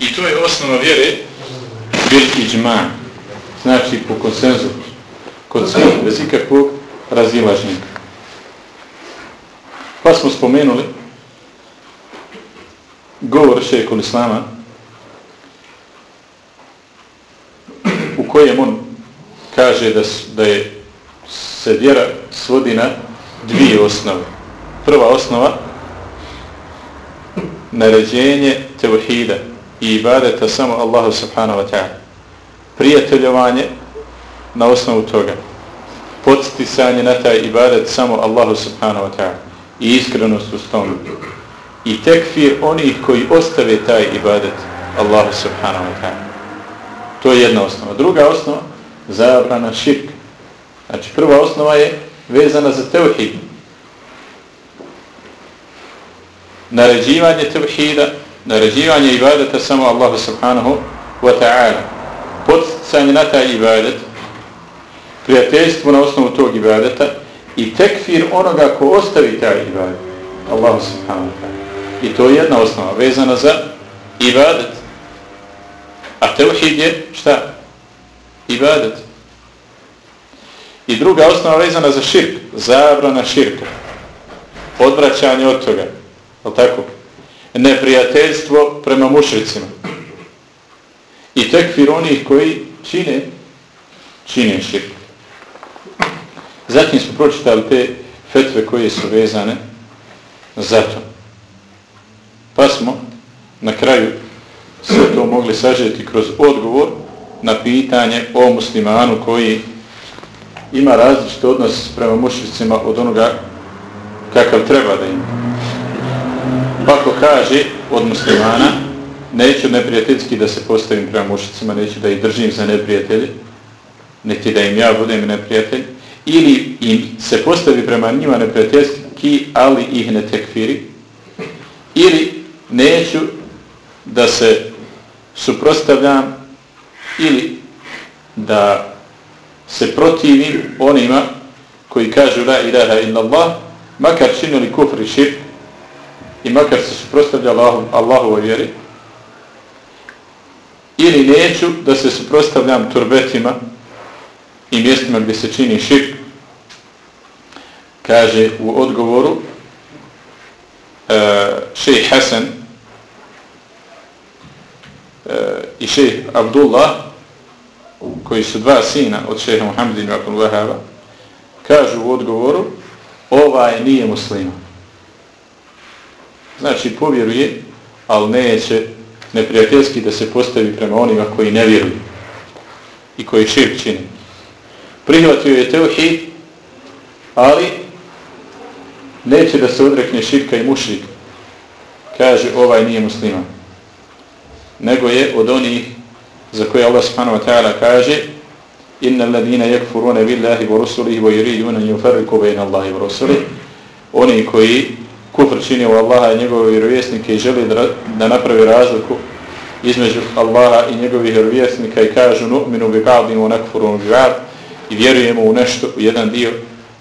I to je osnova vjere bil iđma. Znači po konsenzu. Kod svih, bez ikakvog razilažnika. Pa smo spomenuli govor šeheku Islama u kojem on kaže da, da je se vjera svodi na dvije osnove. Prva osnova naređenje tevhida i ibadeta samo Allahu subhanahu wa ta'ala. Prijateljovanje na osnovu toga. Podsticanje na taj ibadet samo Allahu subhanahu wa ta'ala. I iskrenost u tomu. I tekfir onih koji ostave taj ibadet Allahu subhanahu wa ta'ala. To je jedna osnova. Druga osnova, zabrana širka. Znači prva osnova je vezana za tevhid. Naređivanje tevhida, naređivanje ibadeta samo Allahu subhanahu wa ta'ala. Podsticanje na taj ibadet, prijateljstvo na osnovu tog ibadeta i tekfir onoga ko ostavi taj ibadet. Allahu subhanahu wa ta'ala. I to je jedna osnova vezana za ibadet. A tevhid je šta? Ibadet. I druga osnova vezana za širk, zabrana širka. Odvraćanje od toga. Je tako? Neprijateljstvo prema mušricima. I tekfir onih koji čine, čine širk. Zatim smo pročitali te fetve koje su vezane za to. Pa smo na kraju sve to mogli sažeti kroz odgovor na pitanje o muslimanu koji ima različit odnos prema mušicima od onoga kakav treba da ima. Pa ko kaže od muslimana, neću neprijateljski da se postavim prema mušicima, neću da ih držim za neprijatelji, niti da im ja budem neprijatelj, ili im se postavi prema njima neprijateljski, ali ih ne tekfiri, ili neću da se suprostavljam ili da se protivim onima koji kažu la ilaha illallah, makar činili kufri širk i makar se suprostavlja Allahu, Allahovoj vjeri, ili neću da se suprostavljam turbetima i mjestima gdje se čini širk, kaže u odgovoru uh, šejh Hasan uh, i šejh Abdullah koji su dva sina od šeha Muhammedina i Abdul Wahaba, kažu u odgovoru, ovaj nije musliman. Znači, povjeruje, ali neće neprijateljski da se postavi prema onima koji ne vjeruju i koji širk čini. Prihvatio je teuhid, ali neće da se odrekne širka i mušrik. Kaže, ovaj nije musliman. Nego je od onih za koje Allah subhanahu wa ta'ala kaže inna alladhina yakfuruna billahi wa rusulihi wa yuriduna an yufarriqu bayna Allahi wa rusulihi oni koji kufr čini u Allaha i njegove vjerovjesnike i želi da, da napravi razliku između Allaha i njegovih vjerovjesnika i kažu nu'minu bi ba'din wa nakfuru bi ba'd i vjerujemo u nešto u jedan dio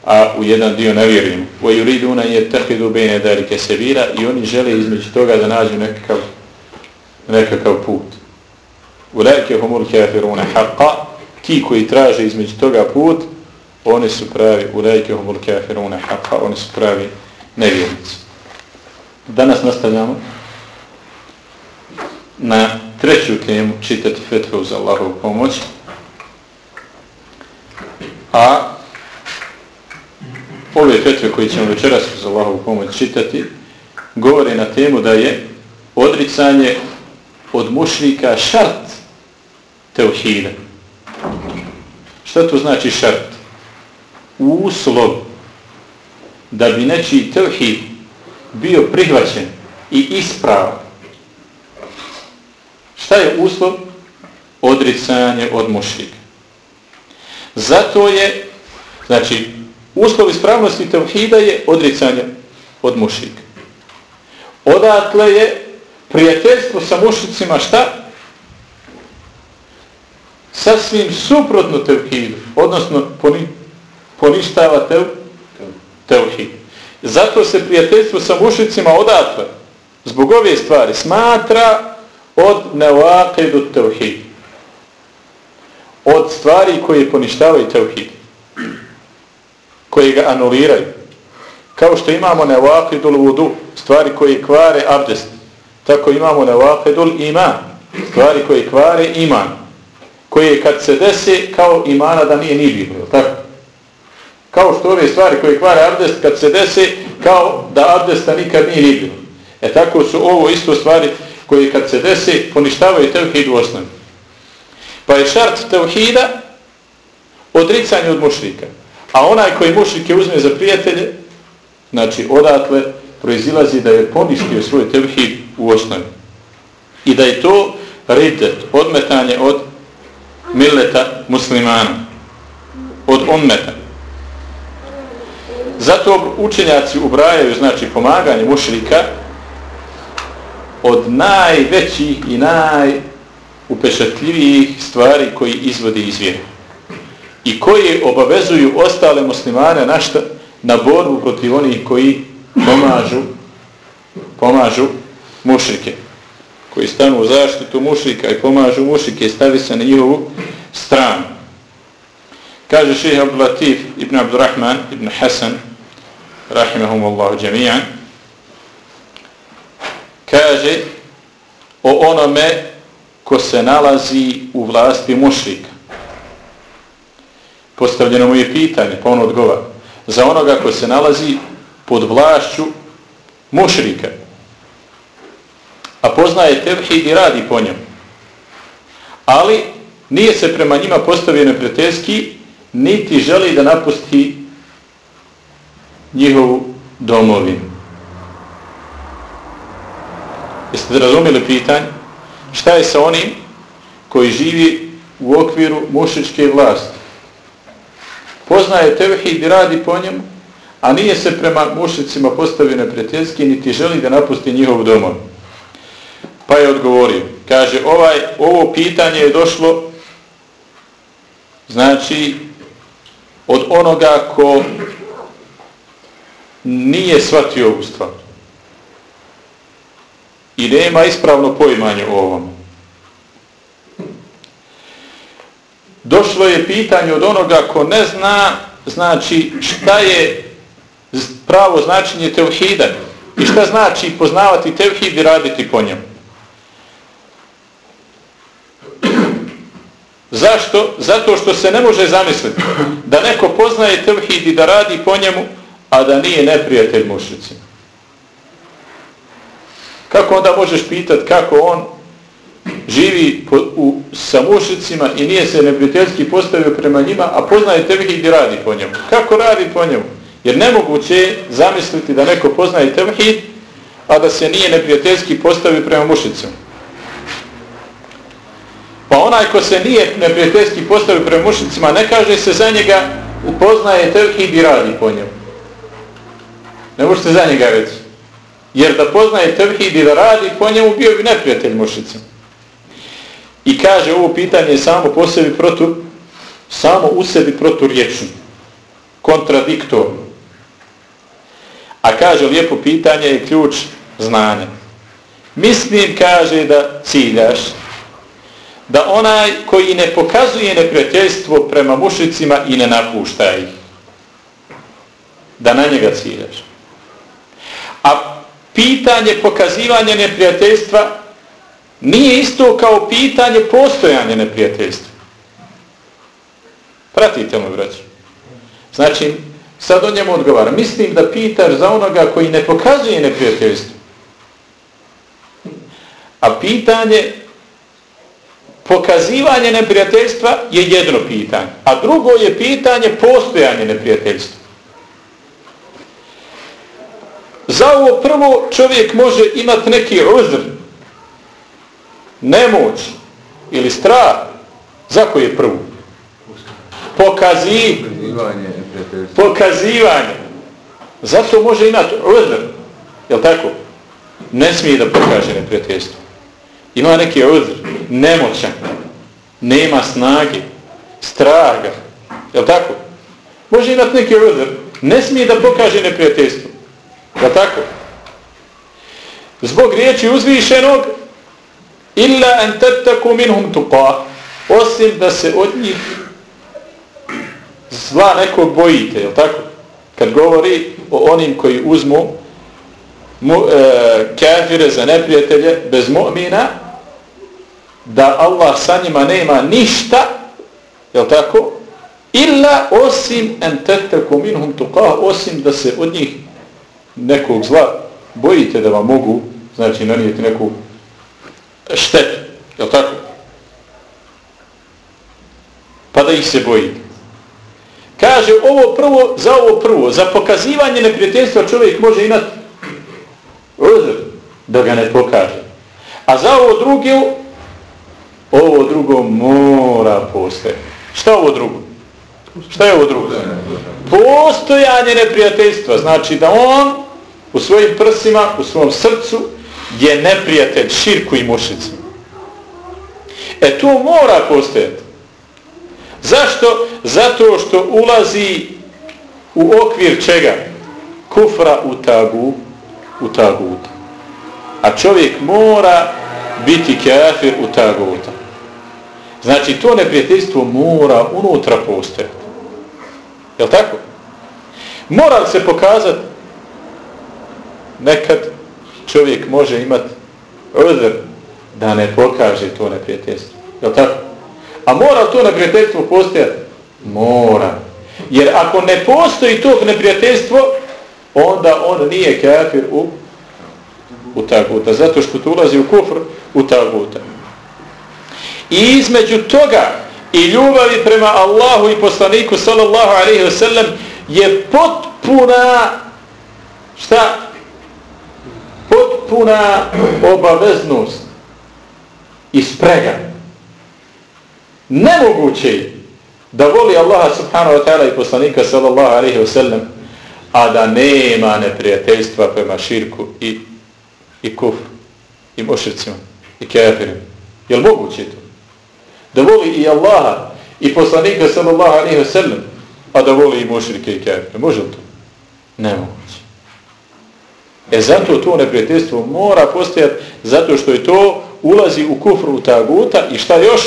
a u jedan dio ne vjerujemo. Wa yuriduna an yattakhidhu bayna dhalika sabila i oni žele između toga da nađu nekakav nekakav put. Ulajke humul kafiruna haqqan ti koji traže između toga put, oni su pravi, ulajke humul kafiruna haqqan oni su pravi nevjernici. Danas nastavljamo na treću temu čitati fetve uz Allahovu pomoć. A ove fetve koje ćemo večeras uz Allahovu pomoć čitati, govore na temu da je odricanje od mušnika šart teuhida. Šta to znači šart? Uslov da bi nečiji teuhid bio prihvaćen i ispravan. Šta je uslov? Odricanje od mušrika. Zato je, znači, uslov ispravnosti tevhida je odricanje od mušika. Odatle je prijateljstvo sa mušicima šta? sasvim suprotno tevhidu, odnosno poni, poništava tev, tevhid. Zato se prijateljstvo sa mušicima odatle, zbog ove stvari, smatra od nevaqidu tevhid. Od stvari koje poništavaju tevhid. Koje ga anuliraju. Kao što imamo nevaqidul vudu, stvari koje kvare abdest. Tako imamo nevaqidul iman, stvari koje kvare iman. Koje kad se desi kao imana da nije ni bilo, tako? Kao što ove stvari koje kvare abdest kad se desi kao da abdesta nikad nije ni bilo. E tako su ovo isto stvari koje kad se desi poništavaju tevhid u osnovi. Pa je šart tevhida odricanje od mušrika. A onaj koji mušrike uzme za prijatelje, znači odatle proizilazi da je poništio svoj tevhid u osnovi. I da je to ridet, odmetanje od milleta muslimana, od ummeta. Zato učenjaci ubrajaju, znači, pomaganje mušrika od najvećih i najupešatljivijih stvari koji izvodi iz vjere. I koji obavezuju ostale muslimane na, šta? na borbu protiv onih koji pomažu pomažu mušrike koji stanu u zaštitu mušrika i pomažu mušrike i stavi se na njihovu stranu. Kaže šeha Abdulatif ibn Abdurrahman ibn Hasan rahimahumullahu jami'an kaže o onome ko se nalazi u vlasti mušrika. Postavljeno mu je pitanje, pa on odgovara. Za onoga ko se nalazi pod vlašću mušrika, a poznaje tevhid i radi po njemu. Ali nije se prema njima postavio neprijateljski, niti želi da napusti njihovu domovinu. Jeste da razumili pitanje? Šta je sa onim koji živi u okviru mušičke vlasti? Poznaje tevhid i radi po njemu, a nije se prema mušicima postavio neprijateljski, niti želi da napusti njihov domov. Pa je odgovorio. Kaže, ovaj, ovo pitanje je došlo znači od onoga ko nije shvatio ovu stvar. I nema ispravno poimanje o ovom. Došlo je pitanje od onoga ko ne zna znači šta je pravo značenje tevhida i šta znači poznavati tevhid i raditi po njemu. Zašto? Zato što se ne može zamisliti da neko poznaje tevhid i da radi po njemu, a da nije neprijatelj mušicima. Kako onda možeš pitat kako on živi po, u, sa mušicima i nije se neprijateljski postavio prema njima, a poznaje tevhid i radi po njemu. Kako radi po njemu? Jer nemoguće je zamisliti da neko poznaje tevhid, a da se nije neprijateljski postavio prema mušicima. Pa onaj ko se nije neprijateljski postavio prema mušicima, ne kaže se za njega upoznaje tevhid i radi po njemu. Ne možete za njega reći. Jer da poznaje tevhid i da radi po njemu, bio bi neprijatelj mušicima. I kaže ovo pitanje samo po sebi protu, samo u sebi proturječno. Kontradiktorno. A kaže lijepo pitanje je ključ znanja. Mislim, kaže da ciljaš da onaj koji ne pokazuje neprijateljstvo prema mušicima i ne napušta ih, da na njega ciljaš. A pitanje pokazivanja neprijateljstva nije isto kao pitanje postojanja neprijateljstva. Pratite mu, braći. Znači, sad o njemu odgovara. Mislim da pitaš za onoga koji ne pokazuje neprijateljstvo. A pitanje pokazivanje neprijateljstva je jedno pitanje. A drugo je pitanje postojanje neprijateljstva. Za ovo prvo čovjek može imati neki uzr, nemoć ili strah. Za koji je prvo? Pokazivanje. Pokazivanje. Zato može imati uzr. Jel tako? Ne smije da pokaže neprijateljstvo. Ima neki uzr, nemoćan, nema snage, straga. Jel tako? Može imati neki uzr, ne smije da pokaže neprijateljstvo. Da tako? Zbog riječi uzvišenog illa an tattaku minhum tuqa osim da se od njih zla nekog bojite, je tako? Kad govori o onim koji uzmu mu, e, kafire za neprijatelje bez mu'mina, da Allah sa njima nema ništa, je tako? Illa osim en teteku minhum tuqa, osim da se od njih nekog zla bojite da vam mogu, znači nanijeti neku štetu, je tako? Pa da ih se bojite. Kaže, ovo prvo, za ovo prvo, za pokazivanje neprijateljstva čovjek može imati uzr, da ga ne pokaže. A za ovo drugo, ovo drugo mora postojati. Šta ovo drugo? Šta je ovo drugo? Postojanje neprijateljstva. Znači da on u svojim prsima, u svom srcu je neprijatelj širku i mušicima. E to mora postojati. Zašto? Zato što ulazi u okvir čega? Kufra u tagu, u taguta. A čovjek mora biti kafir u taguta. Znači to neprijateljstvo mora unutra postojati. Jel tako? Mora se pokazati nekad čovjek može imati odr da ne pokaže to neprijateljstvo. Jel tako? A mora to neprijateljstvo postojati? Mora. Jer ako ne postoji to neprijateljstvo, onda on nije kafir u, u taguta. Zato što tu ulazi u kufr u taguta. I između toga i ljubavi prema Allahu i poslaniku sallallahu alaihi wa sallam je potpuna šta? Potpuna obaveznost i sprega. Nemoguće je da voli Allaha subhanahu wa ta'ala i poslanika sallallahu alaihi wa sallam a da nema neprijateljstva prema širku i, i kuf i mošicima, i kafirima. Je li moguće to? Da voli i Allaha i poslanika sallallahu alaihi wa sallam a da voli i mošrike i kafire. Može li to? Nemoguće. E zato to neprijateljstvo mora postojati zato što je to ulazi u kufru u taguta i šta još?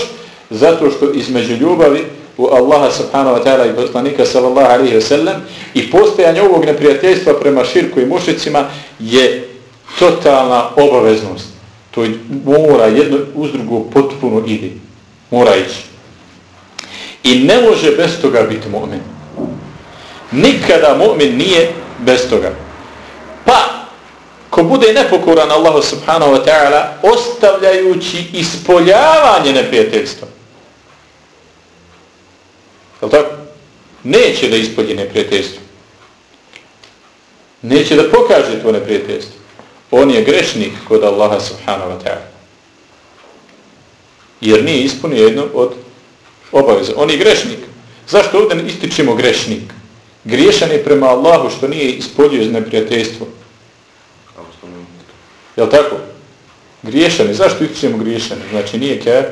Zato što između ljubavi u Allaha subhanahu wa ta'ala i poslanika sallallahu alaihi wa sallam i postojanje ovog neprijateljstva prema širku i mušicima je totalna obaveznost. To mora jedno uz drugo potpuno ide. Mora ići. I ne može bez toga biti mu'min. Nikada mu'min nije bez toga. Ko bude nepokoran Allahu subhanahu wa ta'ala ostavljajući ispoljavanje neprijateljstva, Je tako? Neće da ispolji neprijateljstvo. Neće da pokaže to neprijateljstvo. On je grešnik kod Allaha subhanahu wa ta'ala. Jer nije ispunio jedno od obaveza. On je grešnik. Zašto ovdje ističimo ističemo grešnik? Griješan je prema Allahu što nije ispoljio neprijateljstvo. Je tako? Griješan je. Zašto ističemo griješan? Znači nije kafir.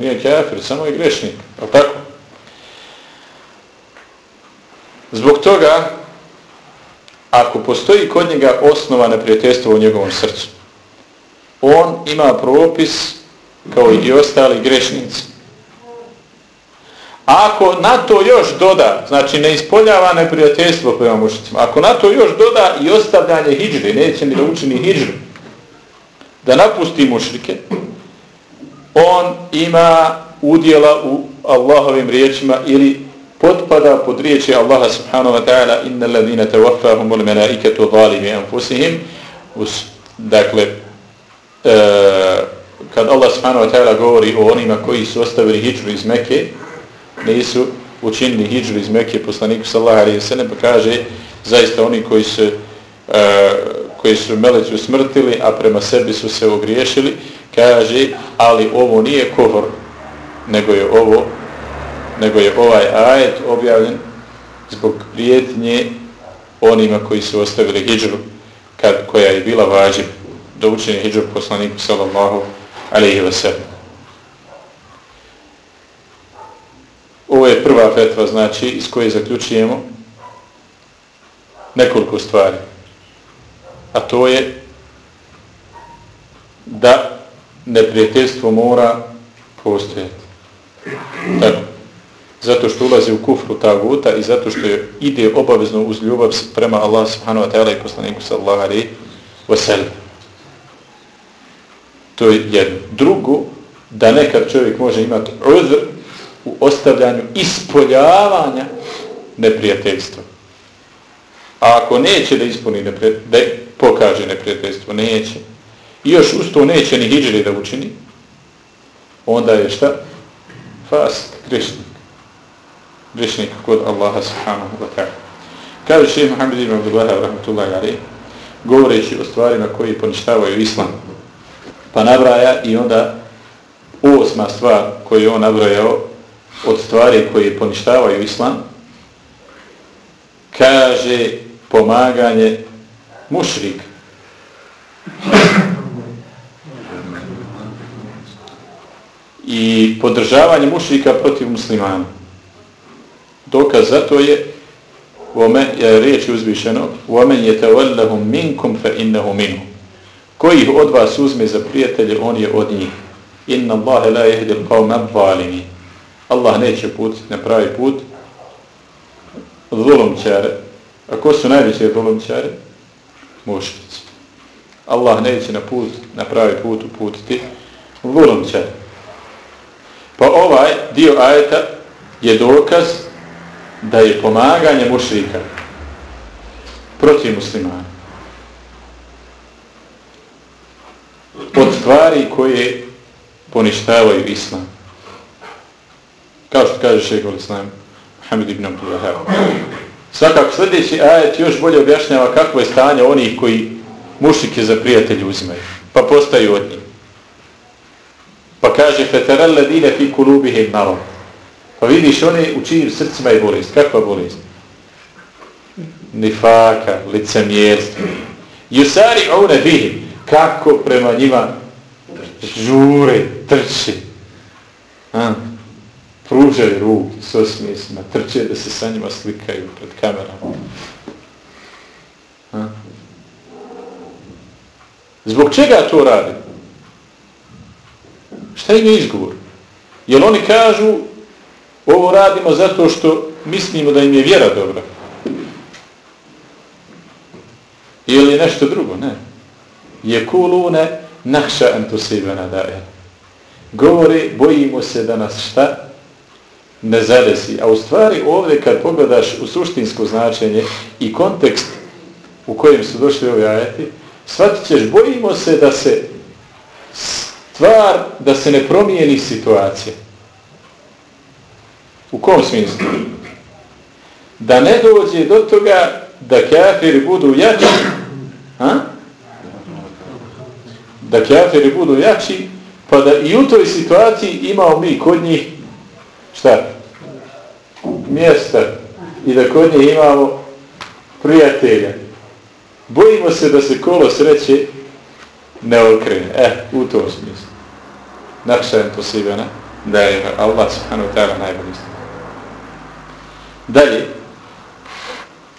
Nije kafir, samo je grešnik. Je tako? Zbog toga, ako postoji kod njega osnova neprijateljstva u njegovom srcu, on ima propis kao i ostali grešnici. Ako na to još doda, znači ne ispoljava neprijateljstvo prema mušicima, ako na to još doda i ostavljanje hijđre, neće ni da učini hijđru, da napusti mušrike, on ima udjela u Allahovim riječima ili potpada pod riječi Allaha subhanahu wa ta'ala inna ladina tawaffahumul malaikatu zalimi anfusihim us dakle e, kad Allah subhanahu wa ta'ala govori o onima koji su ostavili hidžru iz Mekke nisu učinili hijđu iz Mekke poslaniku sallallahu alejhi ve sellem pa kaže zaista oni koji su e, koji su meleću smrtili a prema sebi su se ogriješili kaže ali ovo nije kovor nego je ovo nego je ovaj ajet objavljen zbog prijetnje onima koji su ostavili hijđru kad, koja je bila vađib do učenja hijđru poslaniku sallallahu alaihi wa sallam. Ovo je prva fetva, znači, iz koje zaključujemo nekoliko stvari. A to je da neprijateljstvo mora postojati. Tako. Zato što ulazi u kufru ta guta i zato što je ide obavezno uz ljubav prema Allah subhanahu wa ta'ala i poslaniku sallahu alaihi wa sallam. To je jedno. Drugo, da nekad čovjek može imati uzr u ostavljanju ispoljavanja neprijateljstva. A ako neće da ispuni neprijateljstvo, da pokaže neprijateljstvo, neće. I još usto neće ni hijđeri da učini, onda je šta? Fast, grešnik. Grešnik kod Allaha subhanahu wa ta'ala. Kaže šehr Muhammed ibn Abdullah rahmatullahi alaih, govoreći o stvarima koji poništavaju islam, pa nabraja i onda osma stvar koju on nabrajao od stvari koje poništavaju islam, kaže pomaganje mušrik. I podržavanje mušrika protiv muslimana. Dokaz za to je Ome, je riječ uzvišeno وَمَنْ يَتَوَلَّهُمْ مِنْكُمْ minkum fa innahu Koji ih od vas uzme za prijatelje, on je od njih. Inna Allahe la jehdil qawma zalimi. Allah neće put, ne pravi put zulumčare. A ko su najveće zulumčare? Mušnici. Allah neće na put, na pravi put uputiti zulumčare. Pa ovaj dio ajeta je dokaz da je pomaganje mušrika protiv muslimana od stvari koje poništavaju islam. Kao što kaže šeho islam, Mohamed ibn Abdullah. Svakako sljedeći ajet još bolje objašnjava kakvo je stanje onih koji mušike za prijatelje uzimaju, pa postaju od njih. Pa kaže, feterel ledine فِي kulubihim narom. Pa vidiš one u čijim srcima je bolest. Kakva bolest? Nifaka, licemjerstvo. Jusari one. Kako prema njima žure, trče. Ha? Pružaju ruku s osmijesima, trče da se sa njima slikaju pred kamerama. Ha? Zbog čega to radi? Šta im je izgovor? Jer oni kažu Ovo radimo zato što mislimo da im je vjera dobra. Ili nešto drugo, ne. Je kulune nahša entusibena daje. Govori, bojimo se da nas šta ne zadesi. A u stvari ovdje kad pogledaš u suštinsko značenje i kontekst u kojem su došli ovi ajeti, shvatit ćeš, bojimo se da se stvar, da se ne promijeni situacija. U kom smislu? Da ne dođe do toga da kafiri budu jači, a? da kafiri budu jači, pa da i u toj situaciji imao mi kod njih šta? Mjesta i da kod njih imamo prijatelja. Bojimo se da se kolo sreće ne okrene. E, u tom smislu. Nakšajem to sebe, ne? Da je Allah subhanahu ta'ala najbolji Dalje,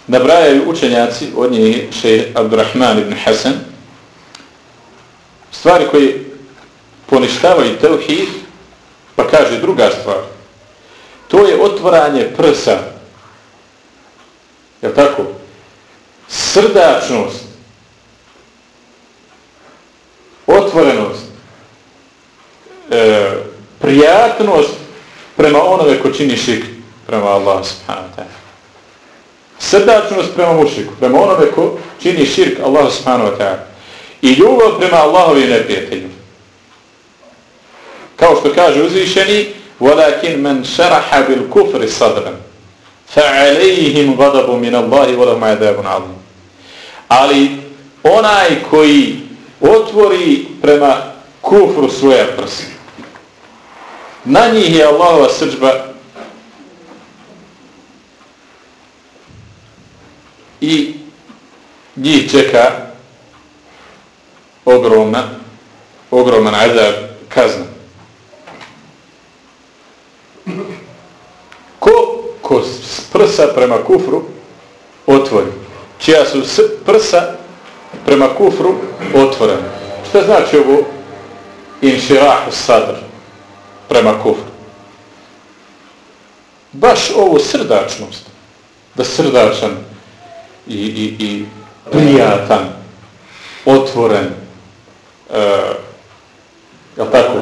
nabrajaju učenjaci, od njih še Abdurrahman ibn Hasan, stvari koje poništavaju tevhid, pa kaže druga stvar, to je otvoranje prsa, je tako? Srdačnost, otvorenost, e, prijatnost prema onome ko čini širk prema Allah subhanahu wa ta'ala. Srdačnost prema mušiku, prema onome ko čini širk Allah subhanahu wa ta'ala. I ljubav prema Allahovi neprijatelju. Kao što kaže uzvišeni, وَلَكِنْ مَنْ شَرَحَ بِالْكُفْرِ صَدْرًا فَعَلَيْهِمْ غَضَبُ مِنَ اللَّهِ وَلَهُمْ عَذَابٌ عَظِيمٌ Ali onaj koji otvori prema kufru svoja prsa, na njih je Allahova srđba i njih čeka ogromna ogroman azab kazna. Ko, ko prsa prema kufru otvori? Čija su prsa prema kufru otvorena. Šta znači ovo inširahu sadr prema kufru. Baš ovo srdačnost, da srdačan i, i, i prijatan, otvoren, uh, jel tako,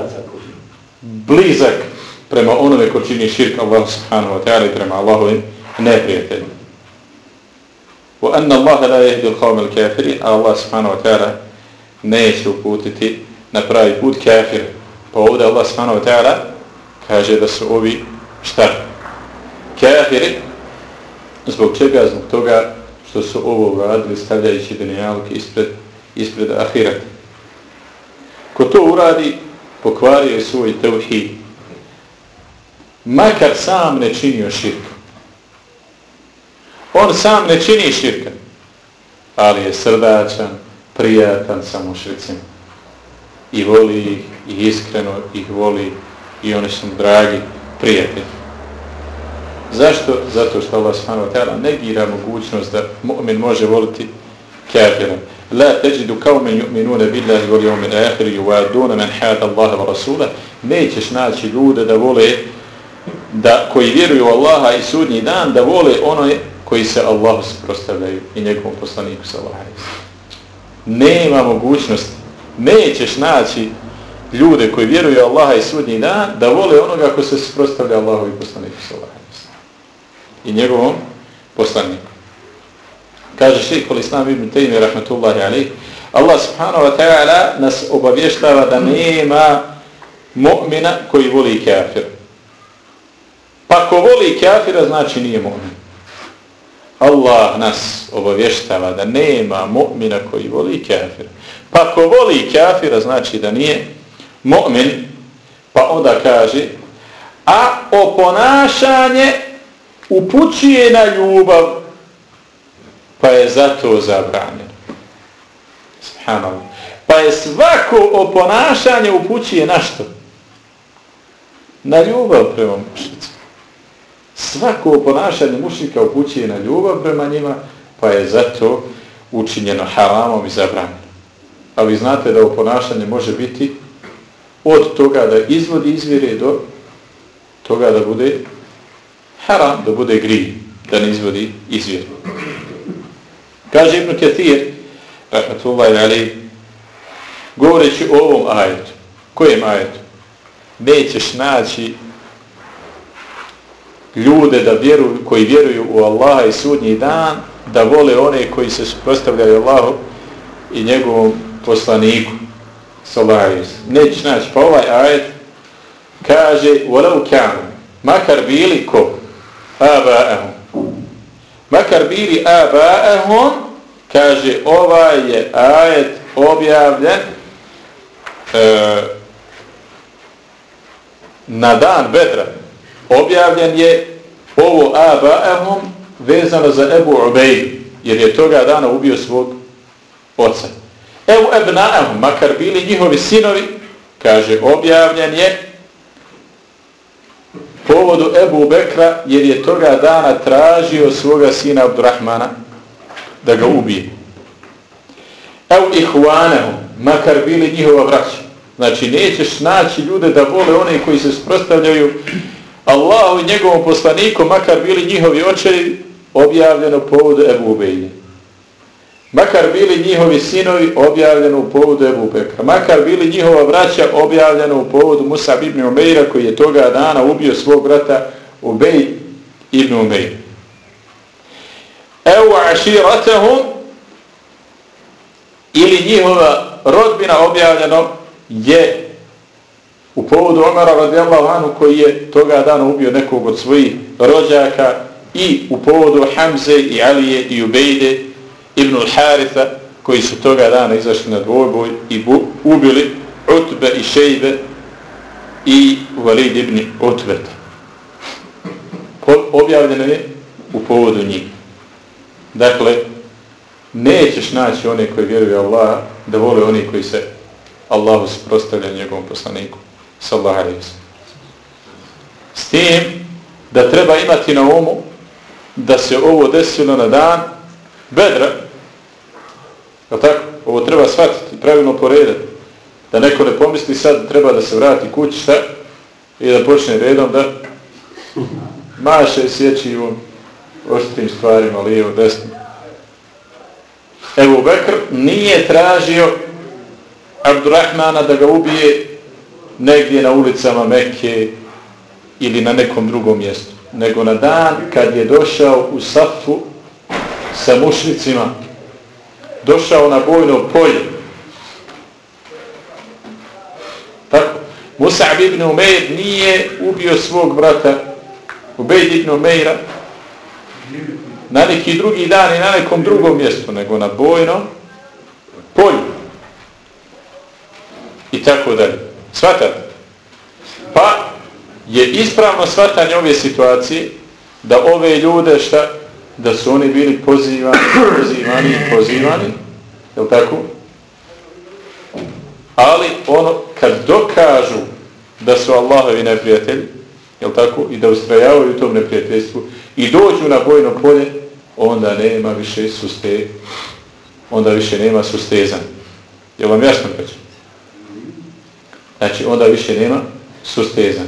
blizak prema onome ko čini širk Allah subhanahu wa ta'ala i prema Allahovim neprijateljima. Wa anna Allah la yahdi al-qawm al-kafirin, Allah subhanahu wa ta'ala neće uputiti na pravi put kafir. Pa ovdje Allah subhanahu wa ta'ala kaže da su ovi šta? Kafiri. Zbog čega? Zbog toga što su ovo uradili stavljajući dunijalke ispred, ispred ahirata. Ko to uradi, pokvario svoj tevhid. Makar sam ne činio širk. On sam ne čini širka, ali je srdačan, prijatan sa mušricima. I voli ih, i iskreno ih voli, i oni su dragi prijatelji. Zašto? Zato što Allah subhanahu wa ta'ala negira mogućnost da mu'min može voliti kafirom. La teđidu kao men ju'minune billahi voli omin ahiri uvaduna men hada Allahe wa rasula. Nećeš naći ljude da vole da koji vjeruju u Allaha i sudnji dan da vole ono koji se Allahu suprostavljaju i njegovom poslaniku sallallahu alejhi Nema mogućnosti. Nećeš naći ljude koji vjeruju u Allaha i sudnji dan da vole onoga ko se suprostavlja Allahu i poslaniku sallallahu alejhi i njegovom poslaniku. Kaže šejh Islam ibn Taymi rahmetullahi alejhi Allah subhanahu wa ta'ala nas obavještava da nema mu'mina koji voli kafir. Pa ko voli kafira znači nije mu'min. Allah nas obavještava da nema mu'mina koji voli kafira. Pa ko voli kafira znači da nije mu'min, pa onda kaže a oponašanje upućuje na ljubav pa je zato zabranjeno. Subhanallah. Pa je svako oponašanje upućuje na što? Na ljubav prema mušicama svako ponašanje mušnika upućuje na ljubav prema njima, pa je zato učinjeno haramom i zabranjeno. A vi znate da ovo ponašanje može biti od toga da izvodi izvire do toga da bude haram, da bude gri, da ne izvodi izvire. Kaže Ibn Kathir, rahmatullahi ali, govoreći o ovom ajetu, kojem ajetu? Nećeš naći ljude da vjeruju, koji vjeruju u Allaha i sudnji dan, da vole one koji se suprostavljaju Allahu i njegovom poslaniku. Sallallahu Neće naći, pa ovaj ajet kaže وَلَوْ كَانُ Makar bili ko? Aba'ahum. Makar bili aba'ahum, kaže ovaj je ajet objavljen e, na dan Bedra, objavljen je ovo Aba'ahum vezano za Ebu Ubejd, jer je toga dana ubio svog oca. Evo Ebna'ahum, makar bili njihovi sinovi, kaže, objavljen je povodu Ebu Bekra, jer je toga dana tražio svoga sina Abdurrahmana da ga ubije. Evo Ihwanahum, makar bili njihova vraća. Znači, nećeš naći ljude da vole one koji se sprostavljaju Allahu i njegovom poslaniku, makar bili njihovi očevi, objavljeno povodu Ebu Ubejde. Makar bili njihovi sinovi, objavljeno u povodu Ebu Bekra. Makar bili njihova vraća, objavljeno u povodu Musa ibn Umeira, koji je toga dana ubio svog brata Ubej ibn Umeir. Evo aširatahum, ili njihova rodbina objavljeno je u povodu Omara radijallahu anhu koji je toga dana ubio nekog od svojih rođaka i u povodu Hamze i Alije i Ubejde ibn al-Haritha koji su toga dana izašli na dvojboj i ubili Utbe i Šejbe i Valid ibn Utbeta. Objavljeno je u povodu njih. Dakle, nećeš naći one koji vjeruju Allah da vole oni koji se Allahu sprostavlja njegovom poslaniku sallallahu alaihi wa S tim da treba imati na umu da se ovo desilo na dan bedra. Je tako? Ovo treba shvatiti, pravilno poredati. Da neko ne pomisli sad treba da se vrati kući šta i da počne redom da maše sjeći u oštrim stvarima, lijevo, desno. Evo Bekr nije tražio Abdurrahmana da ga ubije negdje na ulicama Mekke ili na nekom drugom mjestu, nego na dan kad je došao u Safu sa mušnicima, došao na bojno polje. Tako, Musa'b ibn Umeir nije ubio svog brata Ubejd ibn Umeira na neki drugi dan i na nekom drugom mjestu, nego na bojno polju. I tako dalje. Svatate? Pa je ispravno svatanje ove situacije da ove ljude šta da su oni bili pozivani, pozivani pozivani, je li tako? Ali ono, kad dokažu da su Allahovi neprijatelji, je li tako? I da ustrajavaju u tom neprijateljstvu i dođu na bojno polje, onda nema više suste, onda više nema sustezan. Je vam jasno preći? Znači, onda više nema sustezan.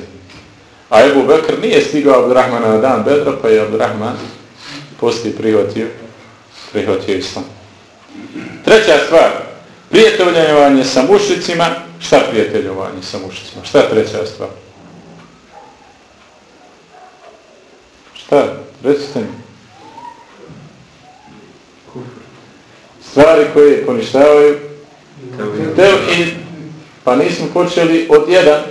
A Ebu Bekr nije stigao Abdurrahmana na dan Bedra, pa je Abdurrahman poslije prihvatio, prihvatio islam. Treća stvar, prijateljovanje sa mušicima, šta prijateljovanje sa mušicima? Šta treća stvar? Šta? Recite mi. Stvari koje poništavaju tevhid, pa nismo počeli od jedan,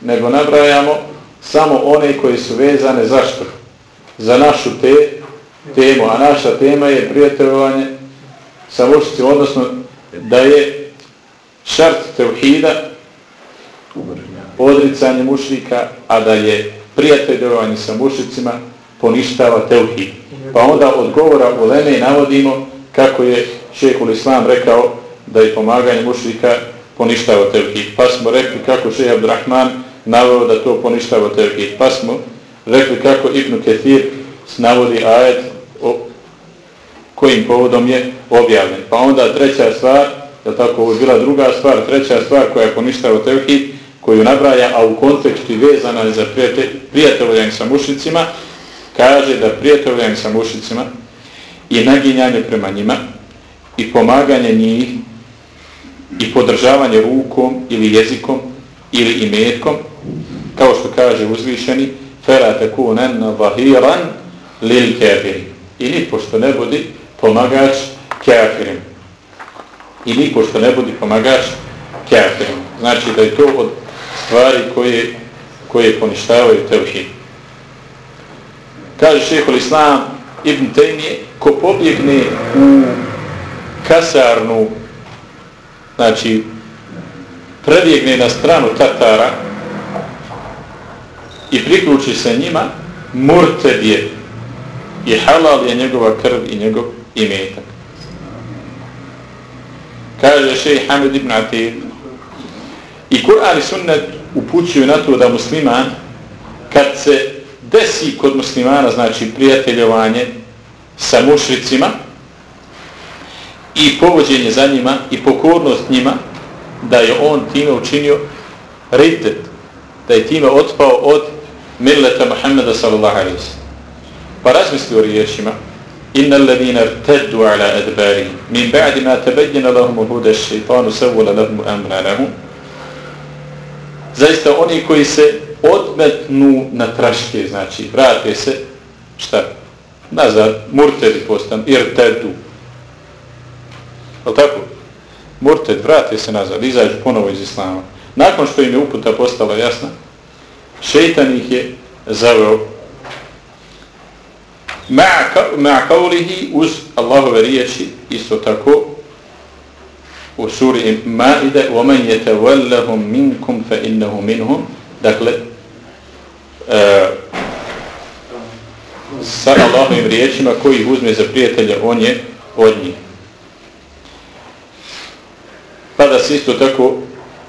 nego nabrajamo samo one koji su vezane zašto? Za našu te, temu, a naša tema je prijateljovanje sa mušicima, odnosno da je šart tevhida odricanje mušrika, a da je prijateljovanje sa mušicima poništava tevhid. Pa onda odgovora u Leme navodimo kako je šehhul Islam rekao da je pomaganje mušrika poništava tevhid. Pa smo rekli kako Šeha Abdurrahman naveo da to poništava tevhid. Pa smo rekli kako Ibn Ketir navodi ajet o kojim povodom je objavljen. Pa onda treća stvar, je tako ovo je bila druga stvar, treća stvar koja je poništava tevhid, koju nabraja, a u kontekstu vezana je za prijateljanje sa mušnicima, kaže da prijateljanje sa mušnicima i naginjanje prema njima i pomaganje njih i podržavanje rukom ili jezikom ili imetkom, kao što kaže uzvišeni, fela takunan zahiran lil kafir. I pošto ne budi pomagač kafirim. I pošto ne budi pomagač kafirim. Znači da je to od stvari koje, koje poništavaju tevhid. Kaže šehol Islam Ibn Tejmije, ko pobjegne u kasarnu, znači prebjegne na stranu Tatara i priključi se njima, murted je i halal je njegova krv i njegov imetak. Kaže šeji Hamid ibn Atir i Kur'an i sunnet upućuju na to da musliman kad se desi kod muslimana, znači prijateljovanje sa mušricima i povođenje za njima i pokornost njima, da je on time učinio riddet, da je time otpao od milleta Muhammeda sallallahu alaihi sallam. Pa razmisli o riječima Inna alladhina irtaddu ala adbari min ba'di ma tabayyana lahum huda ash-shaytanu sawwala lahum amranahum Zaista oni koji se odmetnu na traške, znači vrate se šta? Nazad, murtedi postan, irtaddu Je tako? murted, vrate se nazad, izađu ponovo iz islama. Nakon što im je uputa postala jasna, šeitan ih je zaveo ma'a kaulihi uz Allahove riječi, isto tako, u suri Ma'ide, وَمَنْ يَتَوَلَّهُمْ مِنْكُمْ فَإِنَّهُ مِنْهُمْ Dakle, e, sa Allahovim riječima koji ih uzme za prijatelja, on je od njih pa da se isto tako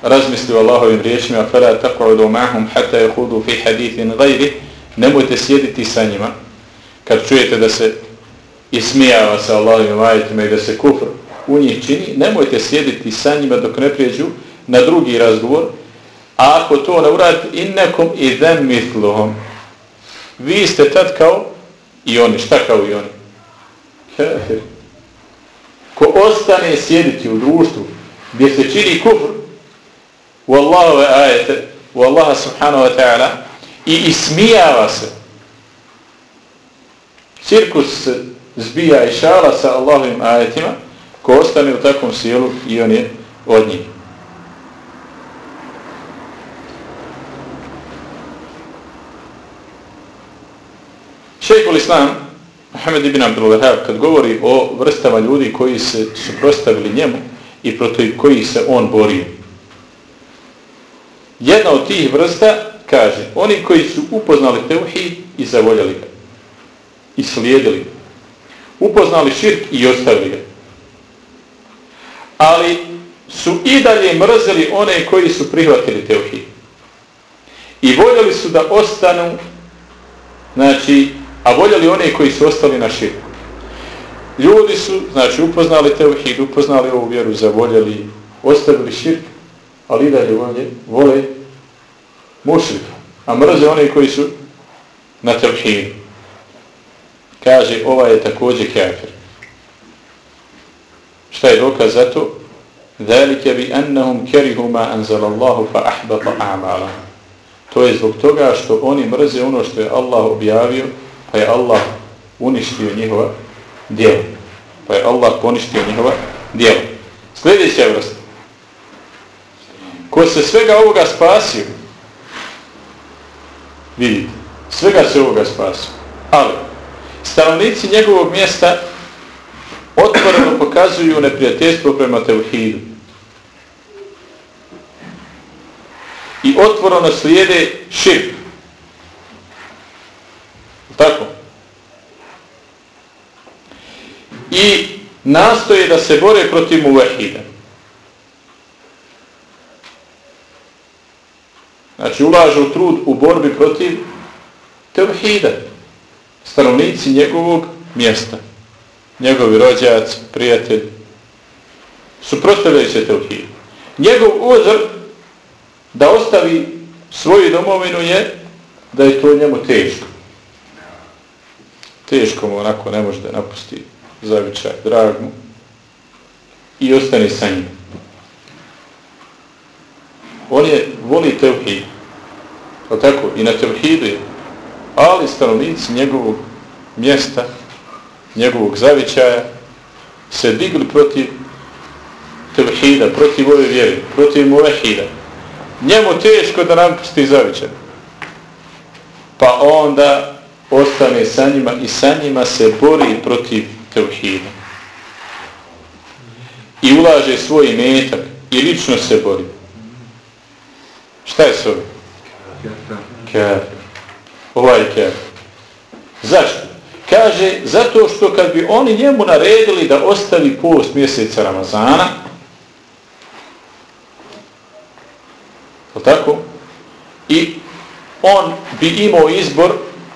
razmisli o Allahovim riječima فَلَا تَقْعُدُوا مَعْهُمْ حَتَّى يَخُودُوا فِي حَدِيثٍ غَيْرِ nemojte sjediti sa njima kad čujete da se ismijava sa Allahovim ajetima i da se kufr u njih čini, nemojte sjediti sa njima dok ne prijeđu na drugi razgovor, a ako to ne uradite, innekom idem mitluhom. Vi ste tad kao i oni, šta kao i oni? Kafir. Ko ostane sjediti u društvu gdje se čini kufr u Allahove ajete, u Allaha subhanahu wa ta'ala i ismijava se. Cirkus se zbija i šala sa Allahovim ajetima, ko ostane u takvom sjelu i on je od njih. Šejhul Islam, Mohamed ibn Abdul Wahab, kad govori o vrstama ljudi koji se suprostavili njemu i protiv koji se on borio. Jedna od tih vrsta kaže, oni koji su upoznali teuhid i zavoljali ga i slijedili ga. Upoznali širk i ostavili ga. Ali su i dalje mrzeli one koji su prihvatili teuhid. I voljeli su da ostanu, znači, a voljeli one koji su ostali na širku. Ljudi su, znači, upoznali Teuhid, upoznali ovu vjeru, zavoljeli, ostavili širk, ali i dalje volje, vole mušlika, a mrze one koji su na Teuhidu. Kaže, ova je također kafir. Šta je dokaz za to? Zalike bi annahum kerihuma anzalallahu fa ahbata a'mala. To je zbog toga što oni mrze ono što je Allah objavio, pa je Allah uništio njihova djelo. Pa je Allah poništio njihova djelo. Sljedeća vrsta. Ko se svega ovoga spasio, vidite, svega se ovoga spasio, ali stanovnici njegovog mjesta otvoreno pokazuju neprijateljstvo prema Teuhidu. I otvoreno slijede širk. Tako. I nastoje da se bore protiv muvahida. Znači ulažu trud u borbi protiv tevhida, Stanovnici njegovog mjesta njegovi rođac, prijatelj, suprostavljaju se tevhidu. Njegov uzor da ostavi svoju domovinu je da je to njemu teško. Teško mu onako ne može da napusti zavičaj, drag mu i ostani sa njim. On je, voli tevhid, ali tako, i na tevhidu je, ali stanovnici njegovog mjesta njegovog zavičaja se digli protiv tevhida, protiv ove vjere, protiv muvehida. Njemu teško da napusti zavičaj. Pa onda ostane sa njima i sa njima se bori protiv tevhida. I ulaže svoj metak i lično se bori. Šta je s ovim? Kafir. Ovaj kafir. Zašto? Kaže, zato što kad bi oni njemu naredili da ostavi post mjeseca Ramazana, je tako? I on bi imao izbor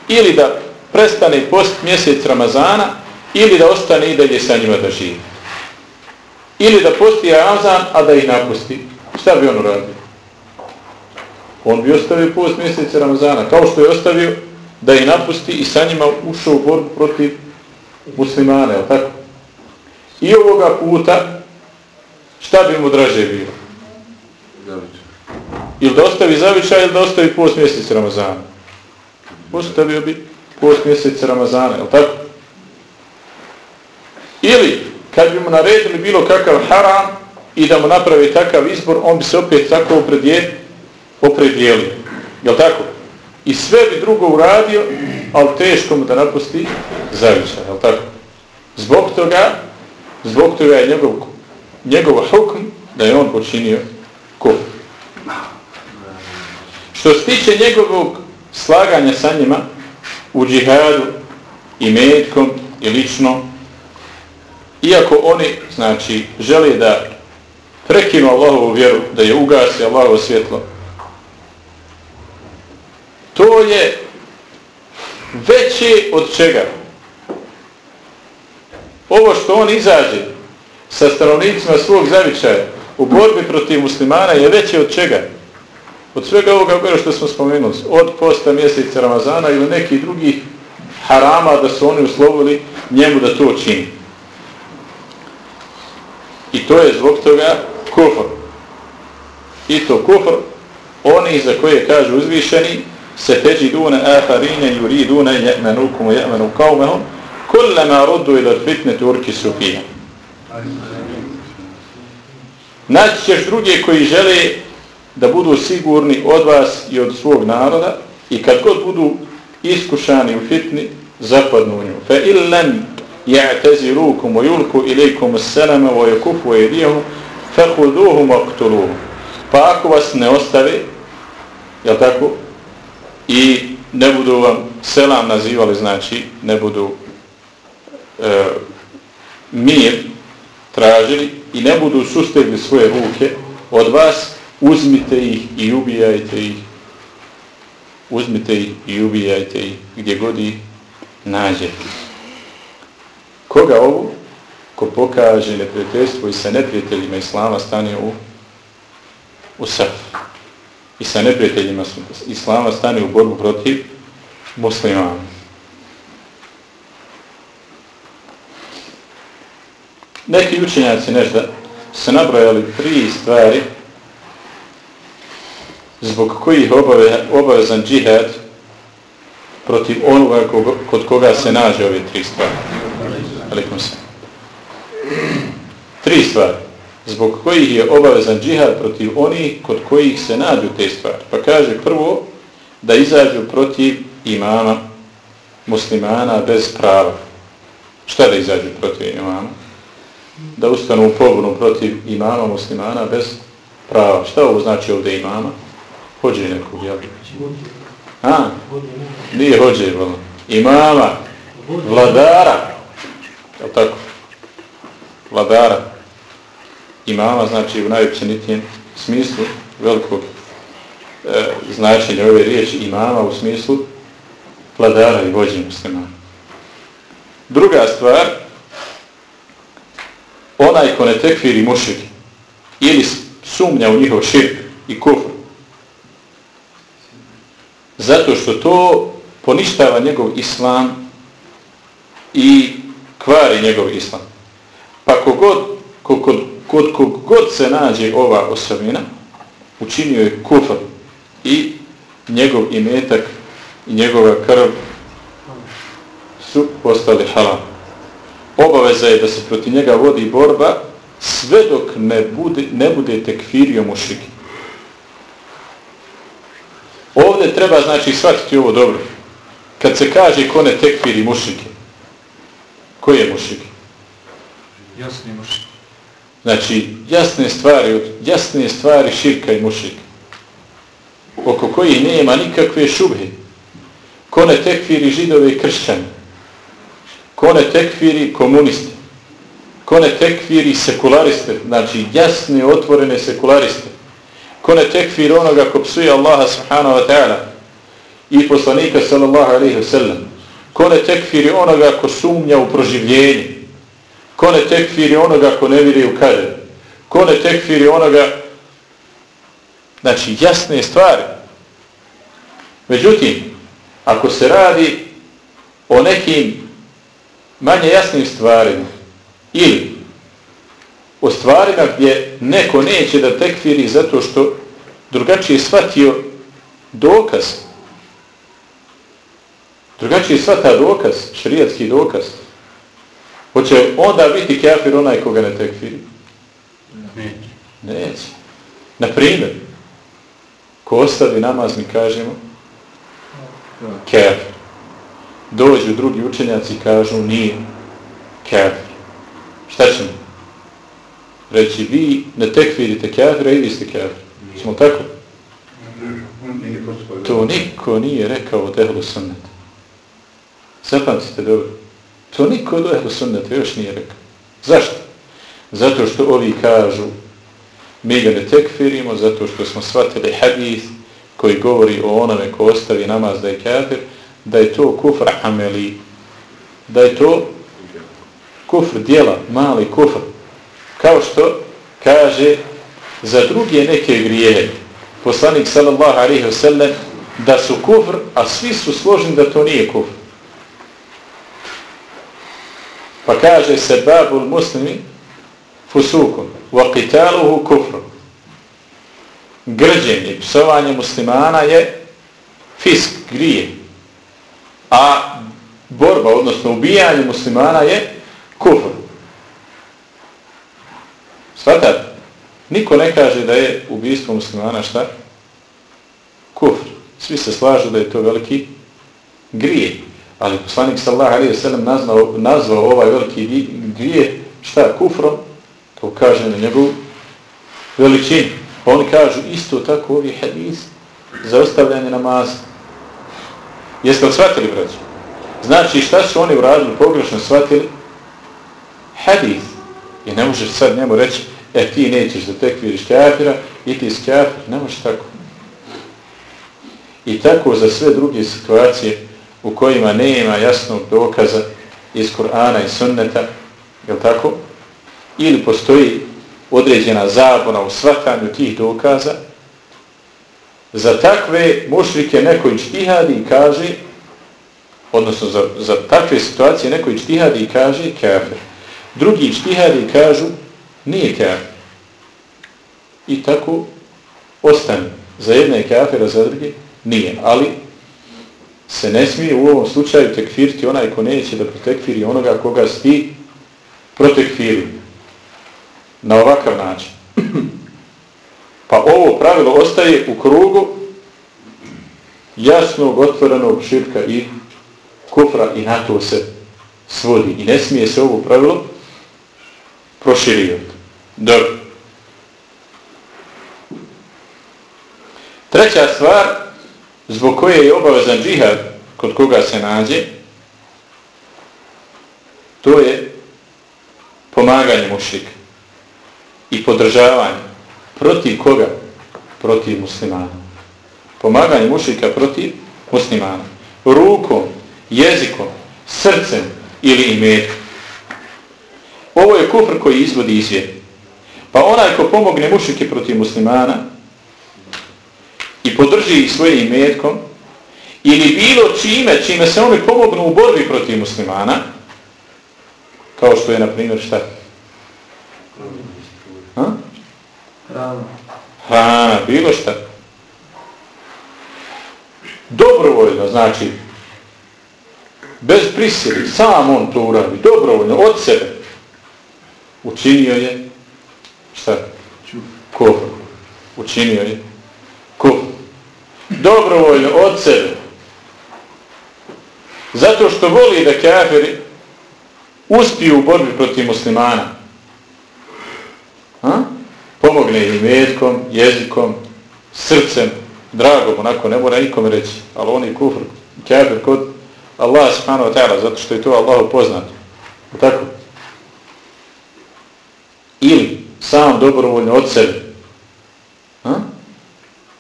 ili da prestane post mjesec Ramazana, ili da ostane i dalje sa njima da živi. Ili da posti Ramazan, a da ih napusti. Šta bi on uradio? On bi ostavio post mjeseca Ramazana, kao što je ostavio da ih napusti i sa njima ušao u borbu protiv muslimane, je tako? I ovoga puta, šta bi mu draže bilo? Ili da ostavi zavičaj ili da ostavi post mjesec Ramazana? Ostavio bi post mjesec Ramazana, je tako? Ili, kad bi mu naredili bilo kakav haram i da mu napravi takav izbor, on bi se opet tako opredijelio. Jel tako? i sve bi drugo uradio, ali teško mu da napusti zavičaj, Jel tako? Zbog toga, zbog toga je njegov, njegov hukm da je on počinio kuf. Što se tiče njegovog slaganja sa njima u džihadu i metkom i lično, iako oni, znači, žele da prekinu Allahovu vjeru, da je ugasi Allahovo svjetlo, to je veće od čega. Ovo što on izađe sa stanovnicima svog zavičaja u borbi protiv muslimana je veće od čega? Od svega ovoga što smo spomenuli, od posta mjeseca Ramazana ili nekih drugih harama da su oni uslovili njemu da to čini. I to je zbog toga kufr. I to kufr, oni za koje kažu uzvišeni, se teđi dune aharine juri dune je'menukum i je'menu kaumehum, kullama roddu ila fitne turki su. Naći ćeš druge koji žele da budu sigurni od vas i od svog naroda i kad god budu iskušani u fitni, zapadnu u nju. Fa illan ja'tazirukum wa yulku ilaykum as-salama wa yakufu aydihum fakhuduhum waqtuluhum. Pa ako vas ne ostave, je tako? I ne budu vam selam nazivali, znači ne budu e, mir tražili i ne budu sustegli svoje ruke od vas, uzmite ih i ubijajte ih. Uzmite ih i ubijajte ih gdje god ih nađete. Koga ovo? Ko pokaže neprijateljstvo i sa neprijateljima Islama stane u, u srf. I sa neprijateljima Islama stane u borbu protiv muslimana. Neki učenjaci nešto se nabrojali tri stvari zbog kojih obave, obavezan džihad protiv onoga kod koga se nađe ove tri stvari. Alikum se. Tri stvari. Zbog kojih je obavezan džihad protiv onih kod kojih se nađu te stvari. Pa kaže prvo da izađu protiv imama muslimana bez prava. Šta da izađu protiv imama? Da ustanu u pobunu protiv imama muslimana bez prava. Šta ovo znači ovdje imama? Hođe nekog, jel? A? Nije hođe, volim. Imama, vladara, je tako? Vladara. Imama znači u najopćenitijem smislu velikog e, značenja ove riječi imama u smislu vladara i vođe muslimana. Druga stvar, onaj ko ne tekfiri mušik ili sumnja u njihov širk i kufr, zato što to poništava njegov islam i kvari njegov islam. Pa kogod, kod, kod kogod se nađe ova osobina, učinio je kufr i njegov imetak i njegova krv su postali halal. Obaveza je da se proti njega vodi borba sve dok ne bude, ne bude tekfirio mušiki. Ovdje treba znači shvatiti ovo dobro. Kad se kaže ko ne tekfiri mušike, ko je mušike? Jasni mušike. Znači, jasne stvari, jasne stvari širka i mušike, oko koji nema nikakve šubhe. Ko ne tekfiri židove i kršćani, ko ne tekfiri komuniste, ko ne tekfiri sekulariste, znači jasne, otvorene sekulariste, ko ne tekfir onoga ko psuje Allaha subhanahu wa ta'ala i poslanika sallallahu alaihi wa sallam, ko ne tekfiri onoga ko sumnja u proživljenje, ko ne tekfiri onoga ko ne viri u kader, ko ne tekfiri onoga, znači jasne stvari. Međutim, ako se radi o nekim manje jasnim stvarima ili o stvarima gdje neko neće da tekfiri zato što drugačije shvatio dokaz. Drugačije shvata dokaz, šarijatski dokaz. Hoće onda biti kafir onaj koga ne tekfiri? Neće. Neće. Naprimjer, ko ostavi namaz mi kažemo kafir. Dođu drugi učenjaci i kažu nije kafir. Šta ćemo? reći vi ne tekfirite kafira ili ste kafir. Smo tako? To niko nije rekao od ehlu sunneta. Zapamtite dobro. To niko od ehlu sunnata još nije rekao. Zašto? Zato što ovi kažu mi ga ne tekfirimo, zato što smo shvatili hadith koji govori o onome ko ostavi namaz da je kafir, da je to kufr ameli, da je to kufr dijela, mali kufr, kao što kaže za druge neke grijehe, poslanik sallallahu alaihi wa sallam, da su kufr, a svi su složeni da to nije kufr. Pa kaže se babul muslimi fusukum, wa qitaluhu kufru. Grđenje, psovanje muslimana je fisk, grije. A borba, odnosno ubijanje muslimana je kufr. Svatate? Niko ne kaže da je ubijstvo muslimana šta? Kufr. Svi se slažu da je to veliki grije. Ali poslanik sallahu alaihi sallam nazvao, nazvao ovaj veliki grije šta? Kufrom. To kaže na njegovu veličinu. Pa oni kažu isto tako ovi hadis za ostavljanje namaza. Jeste li shvatili, braću? Znači, šta su oni uradili pogrešno shvatili? Hadis. I ne možeš sad njemu reći, e ti nećeš da tekviriš kafira i ti skafir, kafir, ne možeš tako. I tako za sve druge situacije u kojima nema jasnog dokaza iz Kur'ana i sunneta, je tako? Ili postoji određena zabona u svatanju tih dokaza, za takve mušrike neko ištihadi i kaže, odnosno za, za takve situacije neko ištihadi i kaže kafir. Drugi ištihadi kažu nije kafir. I tako ostane. Za jedne je kafir, a za druge nije. Ali se ne smije u ovom slučaju tekfiriti onaj ko neće da protekfiri onoga koga sti protekfiri. Na ovakav način. Pa ovo pravilo ostaje u krugu jasnog, otvorenog širka i kufra i na to se svodi. I ne smije se ovo pravilo proširivati. Dobro. Treća stvar, zbog koje je obavezan džihad kod koga se nađe, to je pomaganje mušlika i podržavanje. Protiv koga? Protiv muslimana. Pomaganje mušlika protiv muslimana. Rukom, jezikom, srcem ili imetkom. Ovo je kufr koji izvodi izvijek. Pa onaj ko pomogne mušike protiv muslimana i podrži ih svoje imetkom ili bilo čime, čime se oni pomognu u borbi protiv muslimana, kao što je, na primjer, šta? Hrana. Hrana, bilo šta. Dobrovoljno, znači, bez prisjeli, sam on to uradi, dobrovoljno, od sebe, učinio je šta? Kufr. Učinio je kufr. Dobrovoljno od sebe. Zato što voli da kafiri uspiju u borbi protiv muslimana. Ha? Pomogne im metkom, jezikom, srcem, dragom, onako ne mora nikome reći, ali on je kufr, kafir kod Allah subhanahu wa ta'ala, zato što je to Allahu poznat. Tako? ili sam dobrovoljno od sebe a?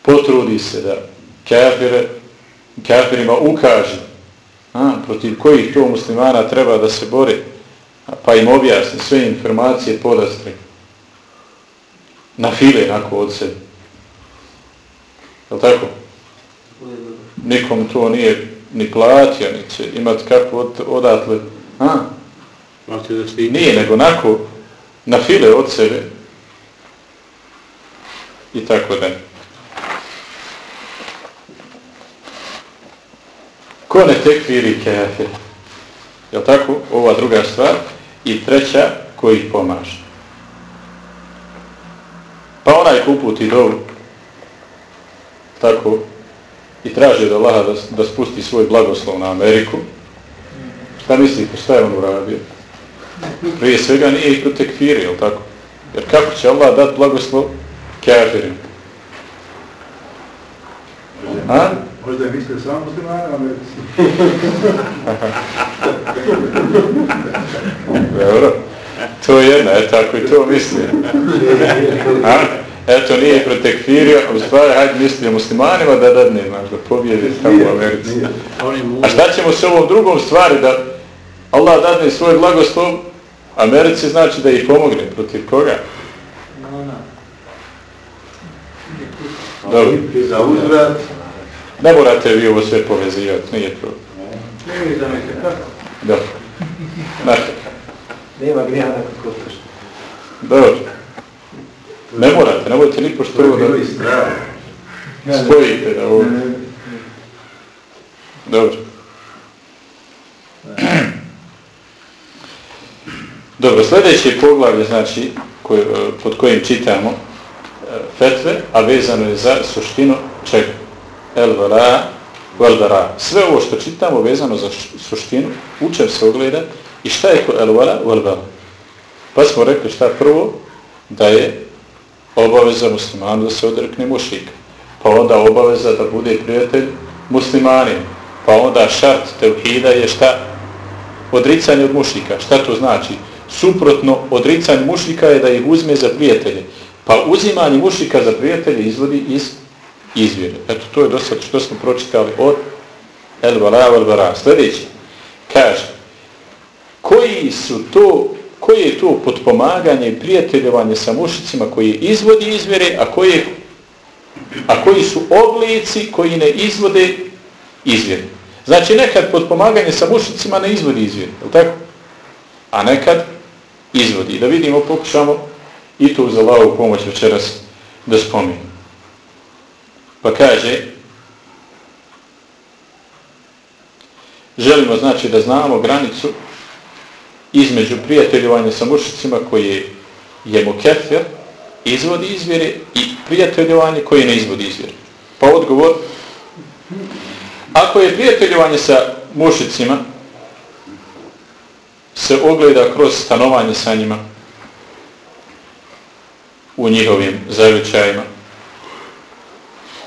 potrudi se da kafire, kafirima ukaže a? protiv kojih to muslimana treba da se bore pa im objasni sve informacije podastre na file nako od sebe je tako? nikom to nije ni platio, ni će imati kako od, odatle a? nije, nego nako na file od sebe i tako da. Ko ne tekviri kafir? Je tako? Ova druga stvar. I treća, koji pomaže. Pa onaj kuputi dovu, tako, i traži od Allaha da, da spusti svoj blagoslov na Ameriku, šta mislite, šta je on uradio? Prije svega nije ih protekfiri, jel tako? Jer kako će Allah dati blagoslov kafirim? A? Možda je mislio samo muslimane, Americi. Dobro. To je jedna, je tako i to misli. A? Eto, nije ih protekfirio, u stvari, hajde mislio muslimanima da dadne, znaš, da pobjede tamo u Americi. A šta ćemo s ovom drugom stvari, da Allah dadne svoj blagoslov Americi znači da ih pomogne protiv koga? Dobro. Za uzvrat. Ne morate vi ovo sve povezivati, nije problem. Ne mi da mi se kako. Dobro. Dakle, Nema grija nakon košta. dobro. Ne morate, ne morate ni pošto To je ovo bilo da i spojite da ovo... Dobro. Dobro, sljedeće poglavlje, znači, koje, pod kojim čitamo e, fetve, a vezano je za suštinu čega? El vara, vel. Sve ovo što čitamo vezano za suštinu, učem se ogleda i šta je to el vara, vel vara. Pa smo rekli šta prvo, da je obaveza muslimanu da se odrekne mušika. Pa onda obaveza da bude prijatelj muslimanima. Pa onda šart tevhida je šta? Odricanje od mušika. Šta to znači? Suprotno odricanje mušika je da ih uzme za prijatelje. Pa uzimanje mušika za prijatelje izvodi iz izvjere. Eto, to je dosta što smo pročitali od El Bara, El Bara. Sljedeći, kaže, koji su to, koje je to potpomaganje i prijateljevanje sa mušicima koji izvodi izvjere, a koji, a koji su oblici koji ne izvode izvjere. Znači, nekad potpomaganje sa mušicima ne izvodi izvjere, je tako? A nekad izvodi. Da vidimo, pokušamo i to uz Allahovu pomoć večeras da spominu. Pa kaže, želimo znači da znamo granicu između prijateljovanja sa mušicima koji je mukefir, izvodi izvjere i prijateljovanje koji ne izvodi izvjere. Pa odgovor, ako je prijateljovanje sa mušicima se ogleda kroz stanovanje sa njima u njihovim zavičajima,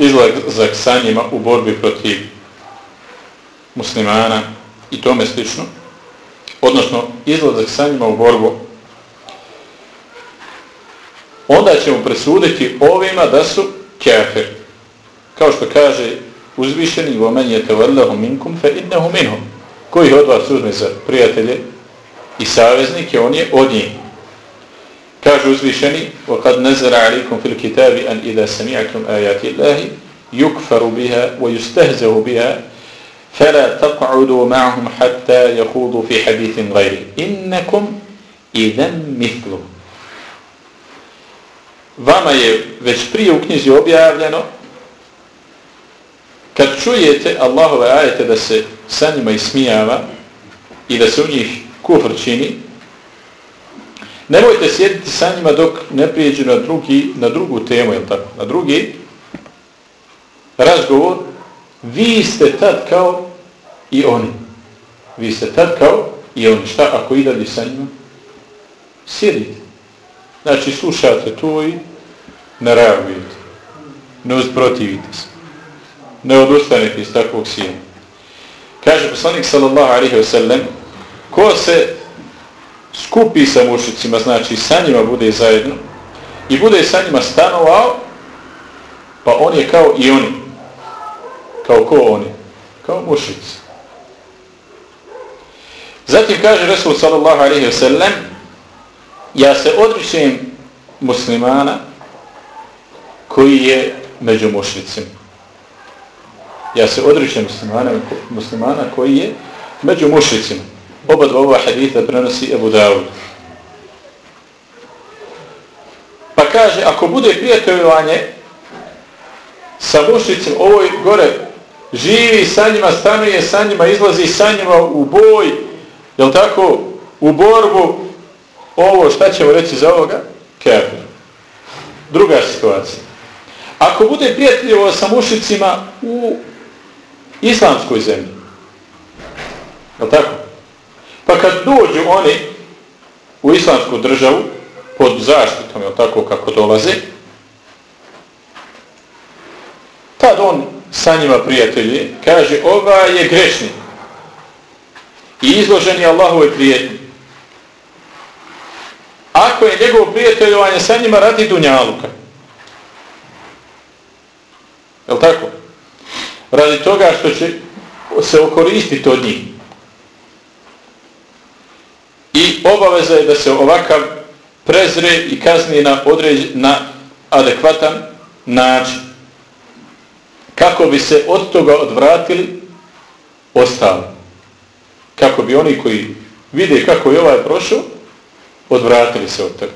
izlazak sa njima u borbi protiv muslimana i tome slično, odnosno izlazak sa njima u borbu, onda ćemo presuditi ovima da su kafir. Kao što kaže uzvišeni vomen je tevrlehu minkum fe innehu minhum. Koji od vas uzme za prijatelje i saveznike, on je od njih. Kaže uzvišeni وَقَدْ نَزَرَ عَلِيكُمْ فِي الْكِتَابِ أَنْ إِذَا سَمِعَكُمْ آيَاتِ اللَّهِ يُكْفَرُ بِهَا وَيُسْتَهْزَهُ بِهَا فلا تقعدوا معهم حتى يخوضوا في حديث غيره إنكم إذا مثله Vama je već prije u knjizi objavljeno kad čujete Allahove ajete da se sa njima ismijava i da se u njih kufr čini nemojte sjediti sa njima dok ne prijeđu na, drugi, na drugu temu, jel tako? Na drugi razgovor vi ste tad kao i oni. Vi ste tad kao i oni. Šta ako i dalje sa njima? Sjedite. Znači slušate to i ne reagujete. Ne usprotivite se. Ne odustanete iz takvog sjena. Kaže poslanik sallallahu alaihi wa sallam ko se skupi sa mušicima, znači sa njima bude zajedno i bude sa njima stanovao, pa on je kao i oni. Kao ko oni? Kao mušici. Zatim kaže Resul sallallahu alaihi wa sallam ja se odričujem muslimana koji je među mušicima. Ja se odričujem muslimana, muslimana koji je među mušicima. Oba dva ova haditha prenosi Ebu Dawud. Pa kaže, ako bude prijateljovanje sa mušnicim ovoj gore živi sa njima, stanuje sa njima, izlazi sa njima u boj, jel tako, u borbu, ovo, šta ćemo reći za ovoga? Kefir. Druga situacija. Ako bude prijateljivo sa mušicima u islamskoj zemlji, jel tako? Pa kad dođu oni u islamsku državu, pod zaštitom, jel tako, kako dolaze, tad on sa njima prijatelji, kaže, ova je grešni i izložen je Allahove prijetnje. Ako je njegovo prijateljovanje sa njima radi dunjaluka, je tako? Radi toga što će se okoristiti od njih. I obaveza je da se ovakav prezre i kazni na, određen, na adekvatan način. kako bi se od toga odvratili ostali. Kako bi oni koji vide kako je ovaj prošao, odvratili se od toga.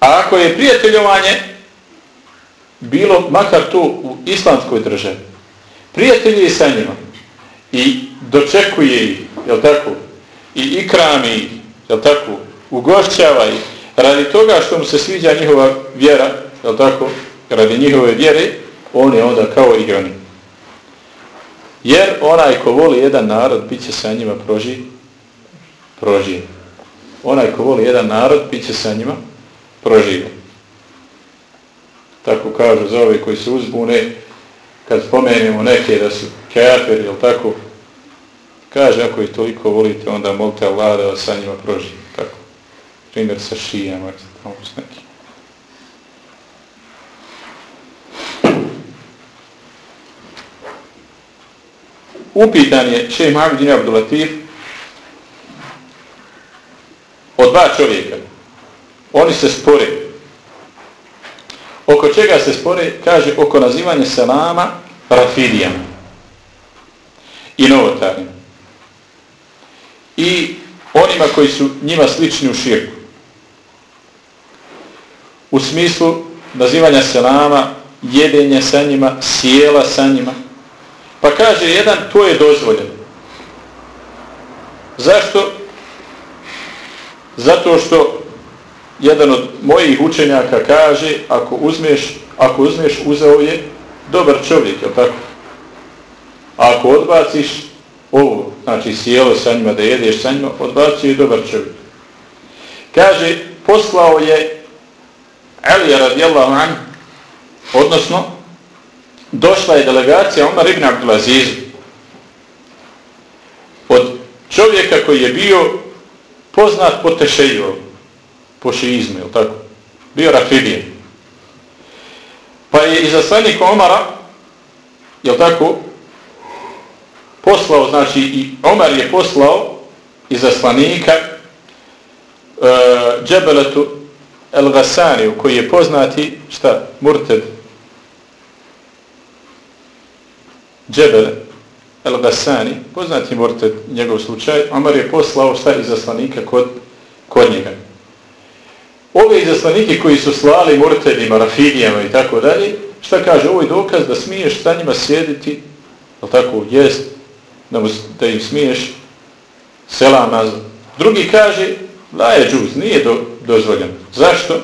A ako je prijateljovanje bilo makar tu u islamskoj državi, prijatelji sa njima i dočekuje ih, jel tako, i ikrami ih, jel tako, ugošćava ih, radi toga što mu se sviđa njihova vjera, jel tako, radi njihove vjere, on je onda kao i oni. Jer onaj ko voli jedan narod, bit će sa njima proži, proživ. Onaj ko voli jedan narod, bit će sa njima proživ. Tako kažu za ove koji se uzbune, kad spomenemo neke da su kafir, ili tako, kaže, ako ih toliko volite, onda molite Allah da vas sa njima proživi. Tako. Primjer sa šijama, tamo s nekim. Upitan je šeji Mohamed Abdulatif od dva čovjeka. Oni se spore. Oko čega se spore? Kaže, oko nazivanja selama rafidijama i novotarima. I onima koji su njima slični u širku. U smislu nazivanja selama, jedenja sa njima, sjela sa njima. Pa kaže jedan, to je dozvoljeno. Zašto? Zato što jedan od mojih učenjaka kaže, ako uzmeš, ako uzmeš uzeo je dobar čovjek, je tako? A ako odbaciš ovo, znači sjelo sa njima, da jedeš sa njima, odbacio je dobar čovjek. Kaže, poslao je Alija radijallahu an, odnosno, došla je delegacija Omar ibn Abdulaziz od čovjeka koji je bio poznat po tešeju, po šiizmu, je tako? Bio Rafidije. Pa je izaslanik Omara, je tako, poslao, znači i Omar je poslao izaslanika uh, e, Džebeletu El-Gasaniju, koji je poznati, šta, Murted, Džebel El-Gasani, poznati Murted, njegov slučaj, Omar je poslao šta izaslanika kod, kod njega. Ove izaslanike koji su slali Murtedima, rafinijama i tako dalje, šta kaže, ovo je dokaz da smiješ sa njima sjediti, ali tako, jest, da, mu, da im smiješ selam nazvat. Drugi kaže, da je džuz, nije do, dozvoljeno. Zašto?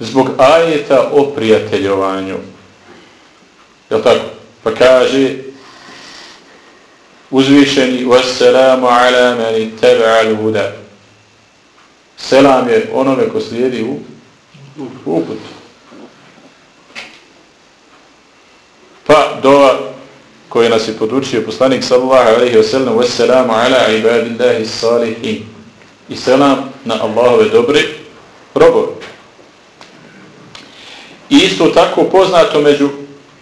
Zbog ajeta o prijateljovanju. Je tako? Pa kaže, uzvišeni, wassalamu ala mani teba'al huda. Selam je onome ko slijedi u uput. Pa dova koje nas je podučio poslanik sallallahu alaihi wasallam wassalamu ala ibadillahi salihin i selam na Allahove dobre robove. I isto tako poznato među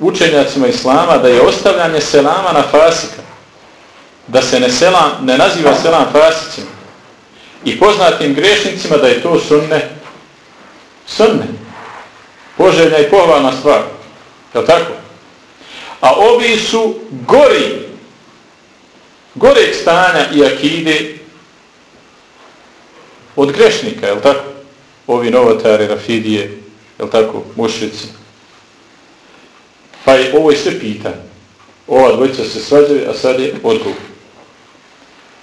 učenjacima Islama da je ostavljanje selama na fasika, da se ne, selam, ne naziva selam fasicima i poznatim grešnicima da je to sunne sunne poželjna i pohvalna stvar. Je tako? A ovi su gori, goreg stanja i akide od grešnika, je tako? Ovi novotari, rafidije, je tako? Mušici. Pa je ovo je sve pitanje. Ova dvojica se svađaju, a sad je odgovor.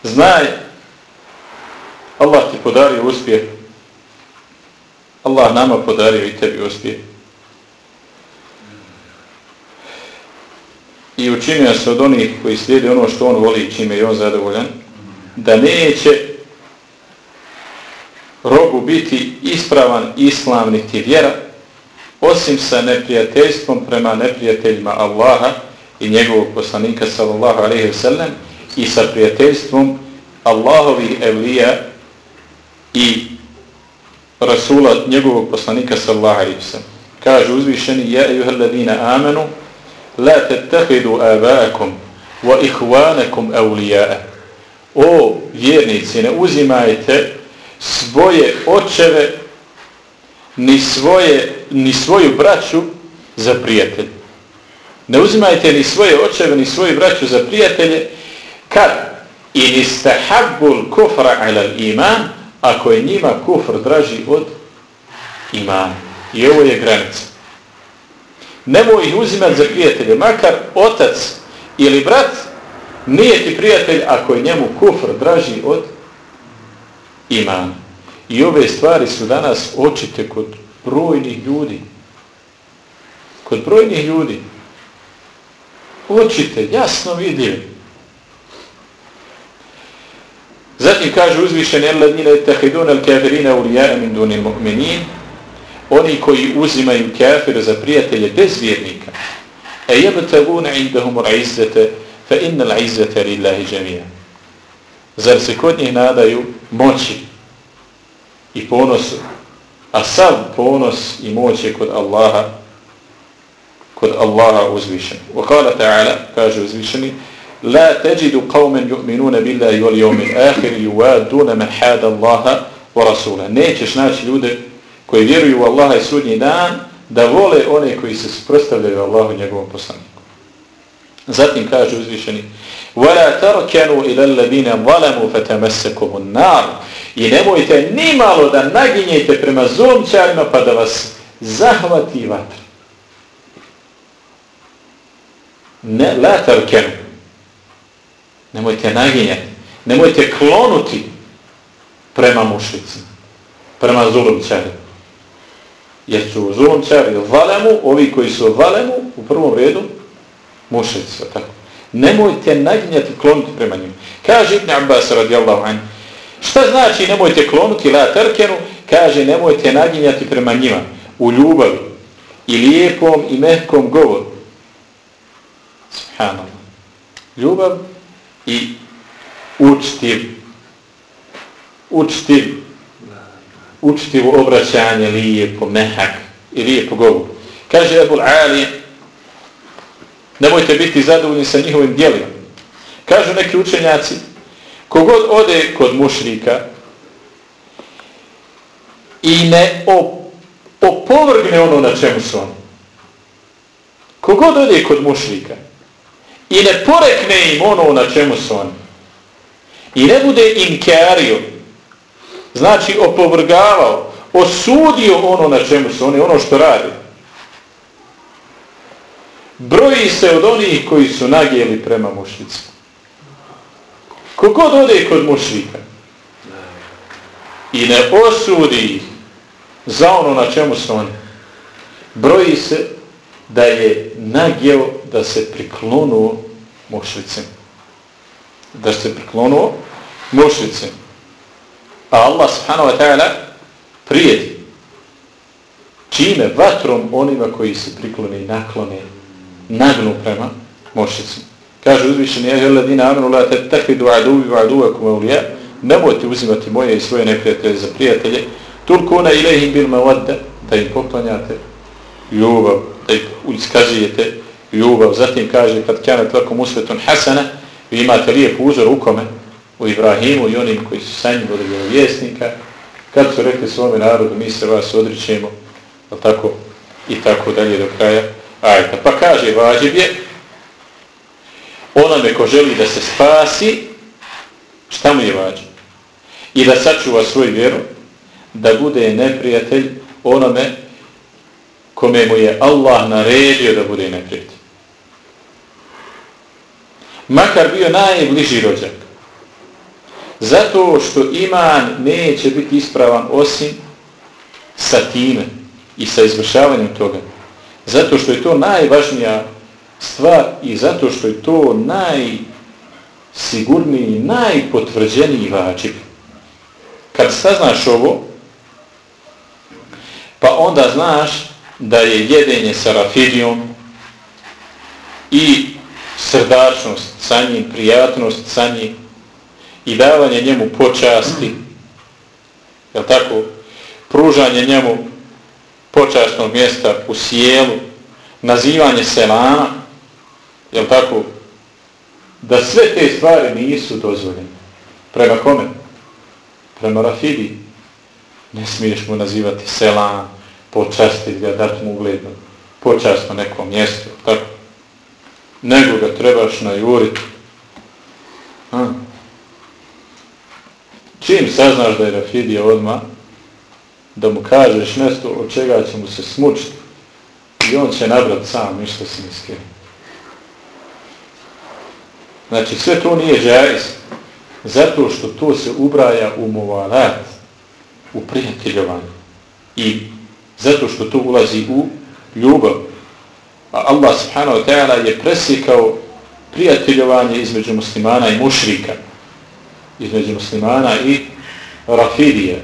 Znaj, Allah ti podario uspjeh. Allah nama podario i tebi uspjeh. i učinio se od onih koji slijede ono što on voli čime je on zadovoljan, da neće robu biti ispravan islam niti vjera, osim sa neprijateljstvom prema neprijateljima Allaha i njegovog poslanika sallallahu alaihi wa sallam i sa prijateljstvom Allahovih evlija i Rasula njegovog poslanika sallallahu i psa. Kaže uzvišeni, ja ejuhel ladina amenu, la tettehidu abaakum wa ihvanakum awliya'a o vjernici ne uzimajte svoje očeve ni, svoje, ni svoju braću za prijatelj. Ne uzimajte ni svoje očeve, ni svoju braću za prijatelje, kad in istahabbul kufra ala iman, ako je njima kufr draži od imana. I ovo je granica. Nemoj ih uzimati za prijatelje, makar otac ili brat nije ti prijatelj ako je njemu kufr draži od imana. I ove stvari su danas očite kod brojnih ljudi. Kod brojnih ljudi. Očite, jasno vidljive. Zatim kaže uzvišeni Alladine etahidun al kafirina ulijana min duni mu'minin oni koji uzimaju kafire za prijatelje bez vjernika e jebtaguna indahum al-izzete fa inna al-izzete lillahi jamija zar se kod njih nadaju moći i ponosu a sav ponos i moć je kod Allaha kod Allaha uzvišen wa kala ta'ala kaže uzvišeni لا تجد قوما يؤمنون بالله واليوم الآخر يوادون من حاد الله ورسوله nećeš naći ljude koji vjeruju u Allaha i sudnji dan da vole one koji se suprotstavljaju Allahu i njegovom poslaniku zatim kaže uzvišeni ولا تركنوا الى الذين ظلموا فتمسكم النار i nemojte ni malo da naginjete prema zomčarima pa da vas zahvati vatra ne la tarkenu Nemojte naginjati. Nemojte klonuti prema mušicima. Prema zulumčari. Jer su zulumčari valemu, ovi koji su valemu, u prvom redu, mušici. Tako. Nemojte naginjati klonuti prema njim. Kaže Ibn Abbas radijallahu anhu. Šta znači nemojte klonuti la terkenu? Kaže nemojte naginjati prema njima u ljubavi i lijepom i mehkom govoru. Subhanallah. Ljubav i učtiv učtiv učtivo obraćanje lijepo, mehak i lijepo govor. Kaže Ebul Ali nemojte biti zadovoljni sa njihovim dijelima. Kažu neki učenjaci kogod ode kod mušrika i ne opovrgne ono na čemu su oni. Kogod ode kod mušrika i ne porekne im ono na čemu su oni. I ne bude im keario znači opovrgavao osudio ono na čemu su oni ono što radi broji se od onih koji su nagijeli prema mušlici kogod ode kod mušlika i ne osudi ih za ono na čemu su oni broji se da je nagijel da se priklonu mušlicim. Da se priklonuo mušlicim. A Allah subhanahu wa ta'ala prijedi. Čime? Vatrom onima koji se priklone i naklone, nagnu prema mušlicim. Kaže uzvišeni, ja je ladina amenu la te takvidu aduvi wa aduva kuma. Nemojte uzimati moje i svoje neprijatelje za prijatelje. Tulkuna ilihim bil mawadda da im poklanjate ljubav, da ih iskazujete ljubav. Zatim kaže kad kjane tvrkom musvetun hasana, vi imate lijep uzor u kome, u Ibrahimu i onim koji su sa njim od vjesnika, kad su rekli svome narodu, mi se vas odričemo, tako i tako dalje do kraja. Ajta. Pa kaže, vađib je, onome ko želi da se spasi, šta mu je vađib? I da sačuva svoju vjeru, da bude neprijatelj onome kome mu je Allah naredio da bude neprijatelj makar bio najbliži rođak. Zato što iman neće biti ispravan osim sa time i sa izvršavanjem toga. Zato što je to najvažnija stvar i zato što je to najsigurniji, najpotvrđeniji vađib. Kad saznaš ovo, pa onda znaš da je jedenje sa rafidijom i srdačnost sa njim, prijatnost sa njim i davanje njemu počasti, je tako, pružanje njemu počasnog mjesta u sjelu, nazivanje selana, je tako, da sve te stvari nisu dozvoljene. Prema kome? Prema Rafidi. Ne smiješ mu nazivati selan, počastiti ga, dati mu ugledno, počast neko nekom mjestu. Nego ga trebaš najuriti. Ha? Čim saznaš da je Rafidija odma, da mu kažeš nešto od čega će mu se smučiti i on će nabrat sam ništa si. Znači sve to nije džajz zato što to se ubraja u muvalat, u prijateljovanju i zato što to ulazi u ljubav. A Allah subhanahu wa ta'ala je preslikao prijateljovanje između muslimana i mušrika, između muslimana i rafidija,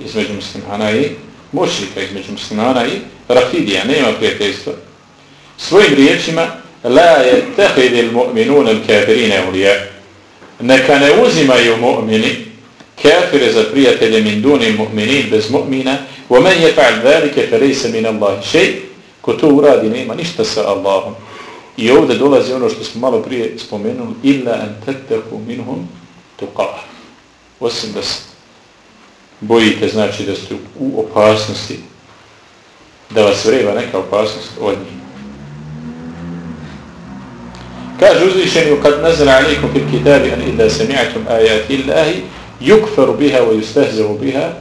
između muslimana i mušrika, između muslimana i rafidija, nema prijateljstva. Svojim riječima, la je tehidil mu'minun al kafirine ulije, neka ne uzimaju mu'mini, kafire za prijatelje min dunim mu'minin bez mu'mina, fa'al dhalike fe rejse min Allahi šej, ko to uradi nema ništa sa Allahom. I ovdje dolazi ono što smo malo prije spomenuli, illa an tattaku minhum tuqah. Osim da se bojite, znači da ste u opasnosti, da vas vreba neka opasnost od njih. Kaže uzvišenju, kad nazara alikum fil kitabi an ida sami'atum ajati Allahi, yukfaru biha wa بها biha,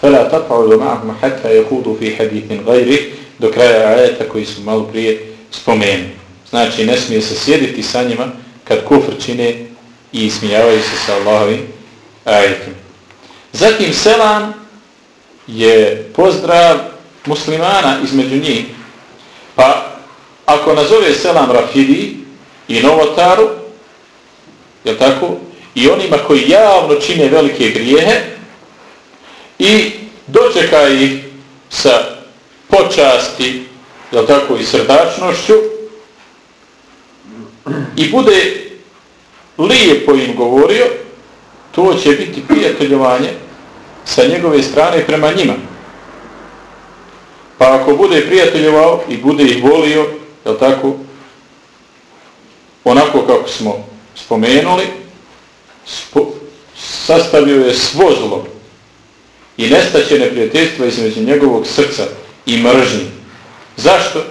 fala tat'udu ma'ahum hatta yakudu fi hadithin gajri, do kraja ajeta koji smo malo prije spomenuli. Znači, ne smije se sjediti sa njima kad kufr čine i smijavaju se sa Allahovim ajetom. Zatim selam je pozdrav muslimana između njih. Pa ako nazove selam Rafidi i Novotaru, je tako? I onima koji javno čine velike grijehe i dočeka ih sa počasti, da tako, i srdačnošću i bude lijepo im govorio, to će biti prijateljovanje sa njegove strane prema njima. Pa ako bude prijateljovao i bude ih volio, je tako, onako kako smo spomenuli, spo, sastavio je svo zlo i nestaće neprijateljstva između njegovog srca i mržnji. Zašto?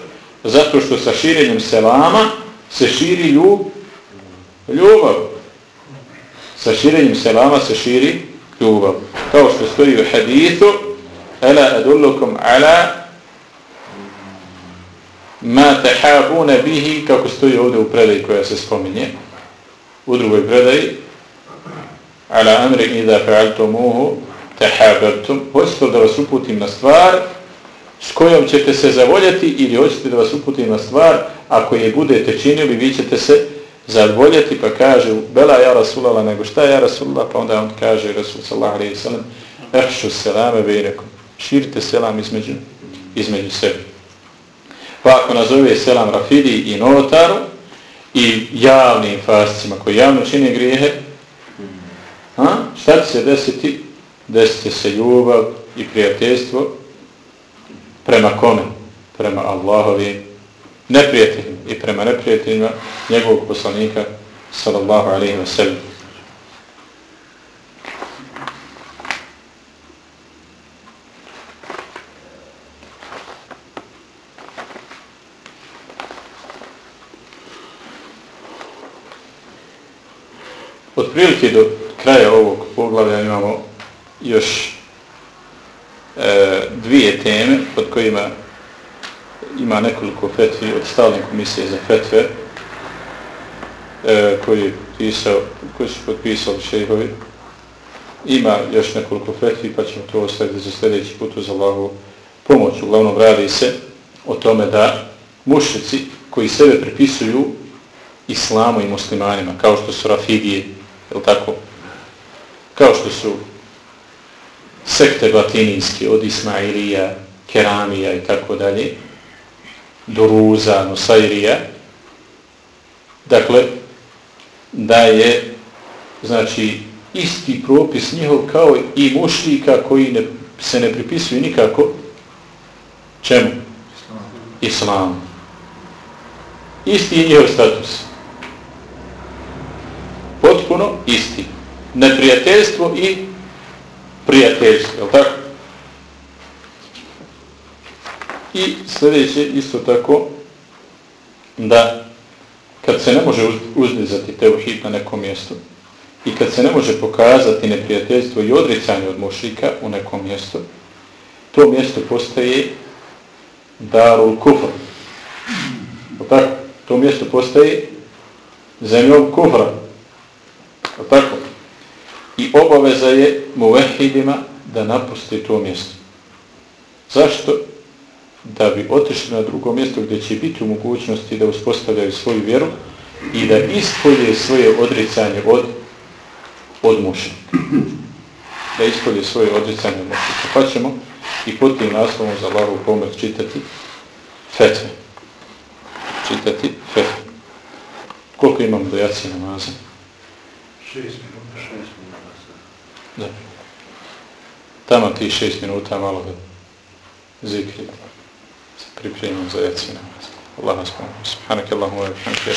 Zato što sa širenjem selama se širi ljub, ljubav sa širenjem selama se širi ljubav. Kao što stoji u hadithu, Ela adullukum ala ma tahabuna bihi, kako stoji ovdje u predaji koja se spominje, u drugoj predaji, ala amri idha fa'altumuhu tahabartum, hoćete da vas uputim na stvar s kojom ćete se zavoljati ili hoćete da vas uputim na stvar, ako je budete činili, vi ćete se zavoljeti pa kaže Bela ja Rasulala, nego šta ja Rasulala, pa onda on kaže Rasul sallahu alaihi sallam Ehšu selame bejrekom, širite selam između, između sebi. Pa ako nazove selam Rafidi i Novotaru i javnim fascima koji javno čine grijehe, a, šta će se desiti? Desite se ljubav i prijateljstvo prema kome? Prema Allahovi neprijateljima i prema neprijateljima njegovog poslanika sallallahu alaihi wa sallam. Od prilike do kraja ovog poglavlja imamo još e, dvije teme pod kojima ima nekoliko fetvi od stalne komisije za fetve e, koji, pisao, koji su potpisali šehovi. Ima još nekoliko fetvi pa ćemo to ostaviti za sljedeći put uz Allahovu pomoć. Uglavnom radi se o tome da mušnici koji sebe pripisuju islamu i muslimanima, kao što su rafidije, je tako? Kao što su sekte batinijske od Ismailija, Keramija i tako dalje, Duruza, Nusairija, dakle, da je, znači, isti propis njihov kao i mušlika koji ne, se ne pripisuju nikako čemu? Islamu. Isti je njihov status. Potpuno isti. Neprijateljstvo i prijateljstvo, je tako? I sljedeće isto tako da kad se ne može uzdizati teuhid na nekom mjestu i kad se ne može pokazati neprijateljstvo i odricanje od mušika u nekom mjestu, to mjesto postaje darul kufr. O tako? To mjesto postaje zemljom kufra. O tako? I obaveza je muvehidima da napusti to mjesto. Zašto? Da bi otišli na drugo mjesto gdje će biti u mogućnosti da uspostavljaju svoju vjeru i da ispolje svoje odricanje od, od mušnika. Da ispolje svoje odricanje od mušnika. Pa ćemo i pod tim naslovom za Allahu pomoć čitati fetve. Čitati fetve. Koliko imamo do jaci namaza? Šest šest minuta. Da. Tamo ti šest minuta malo da zikri. Se pripremimo za jaci namaz. Allah nas pomoći. Subhanak Allahumma wa bihamdika.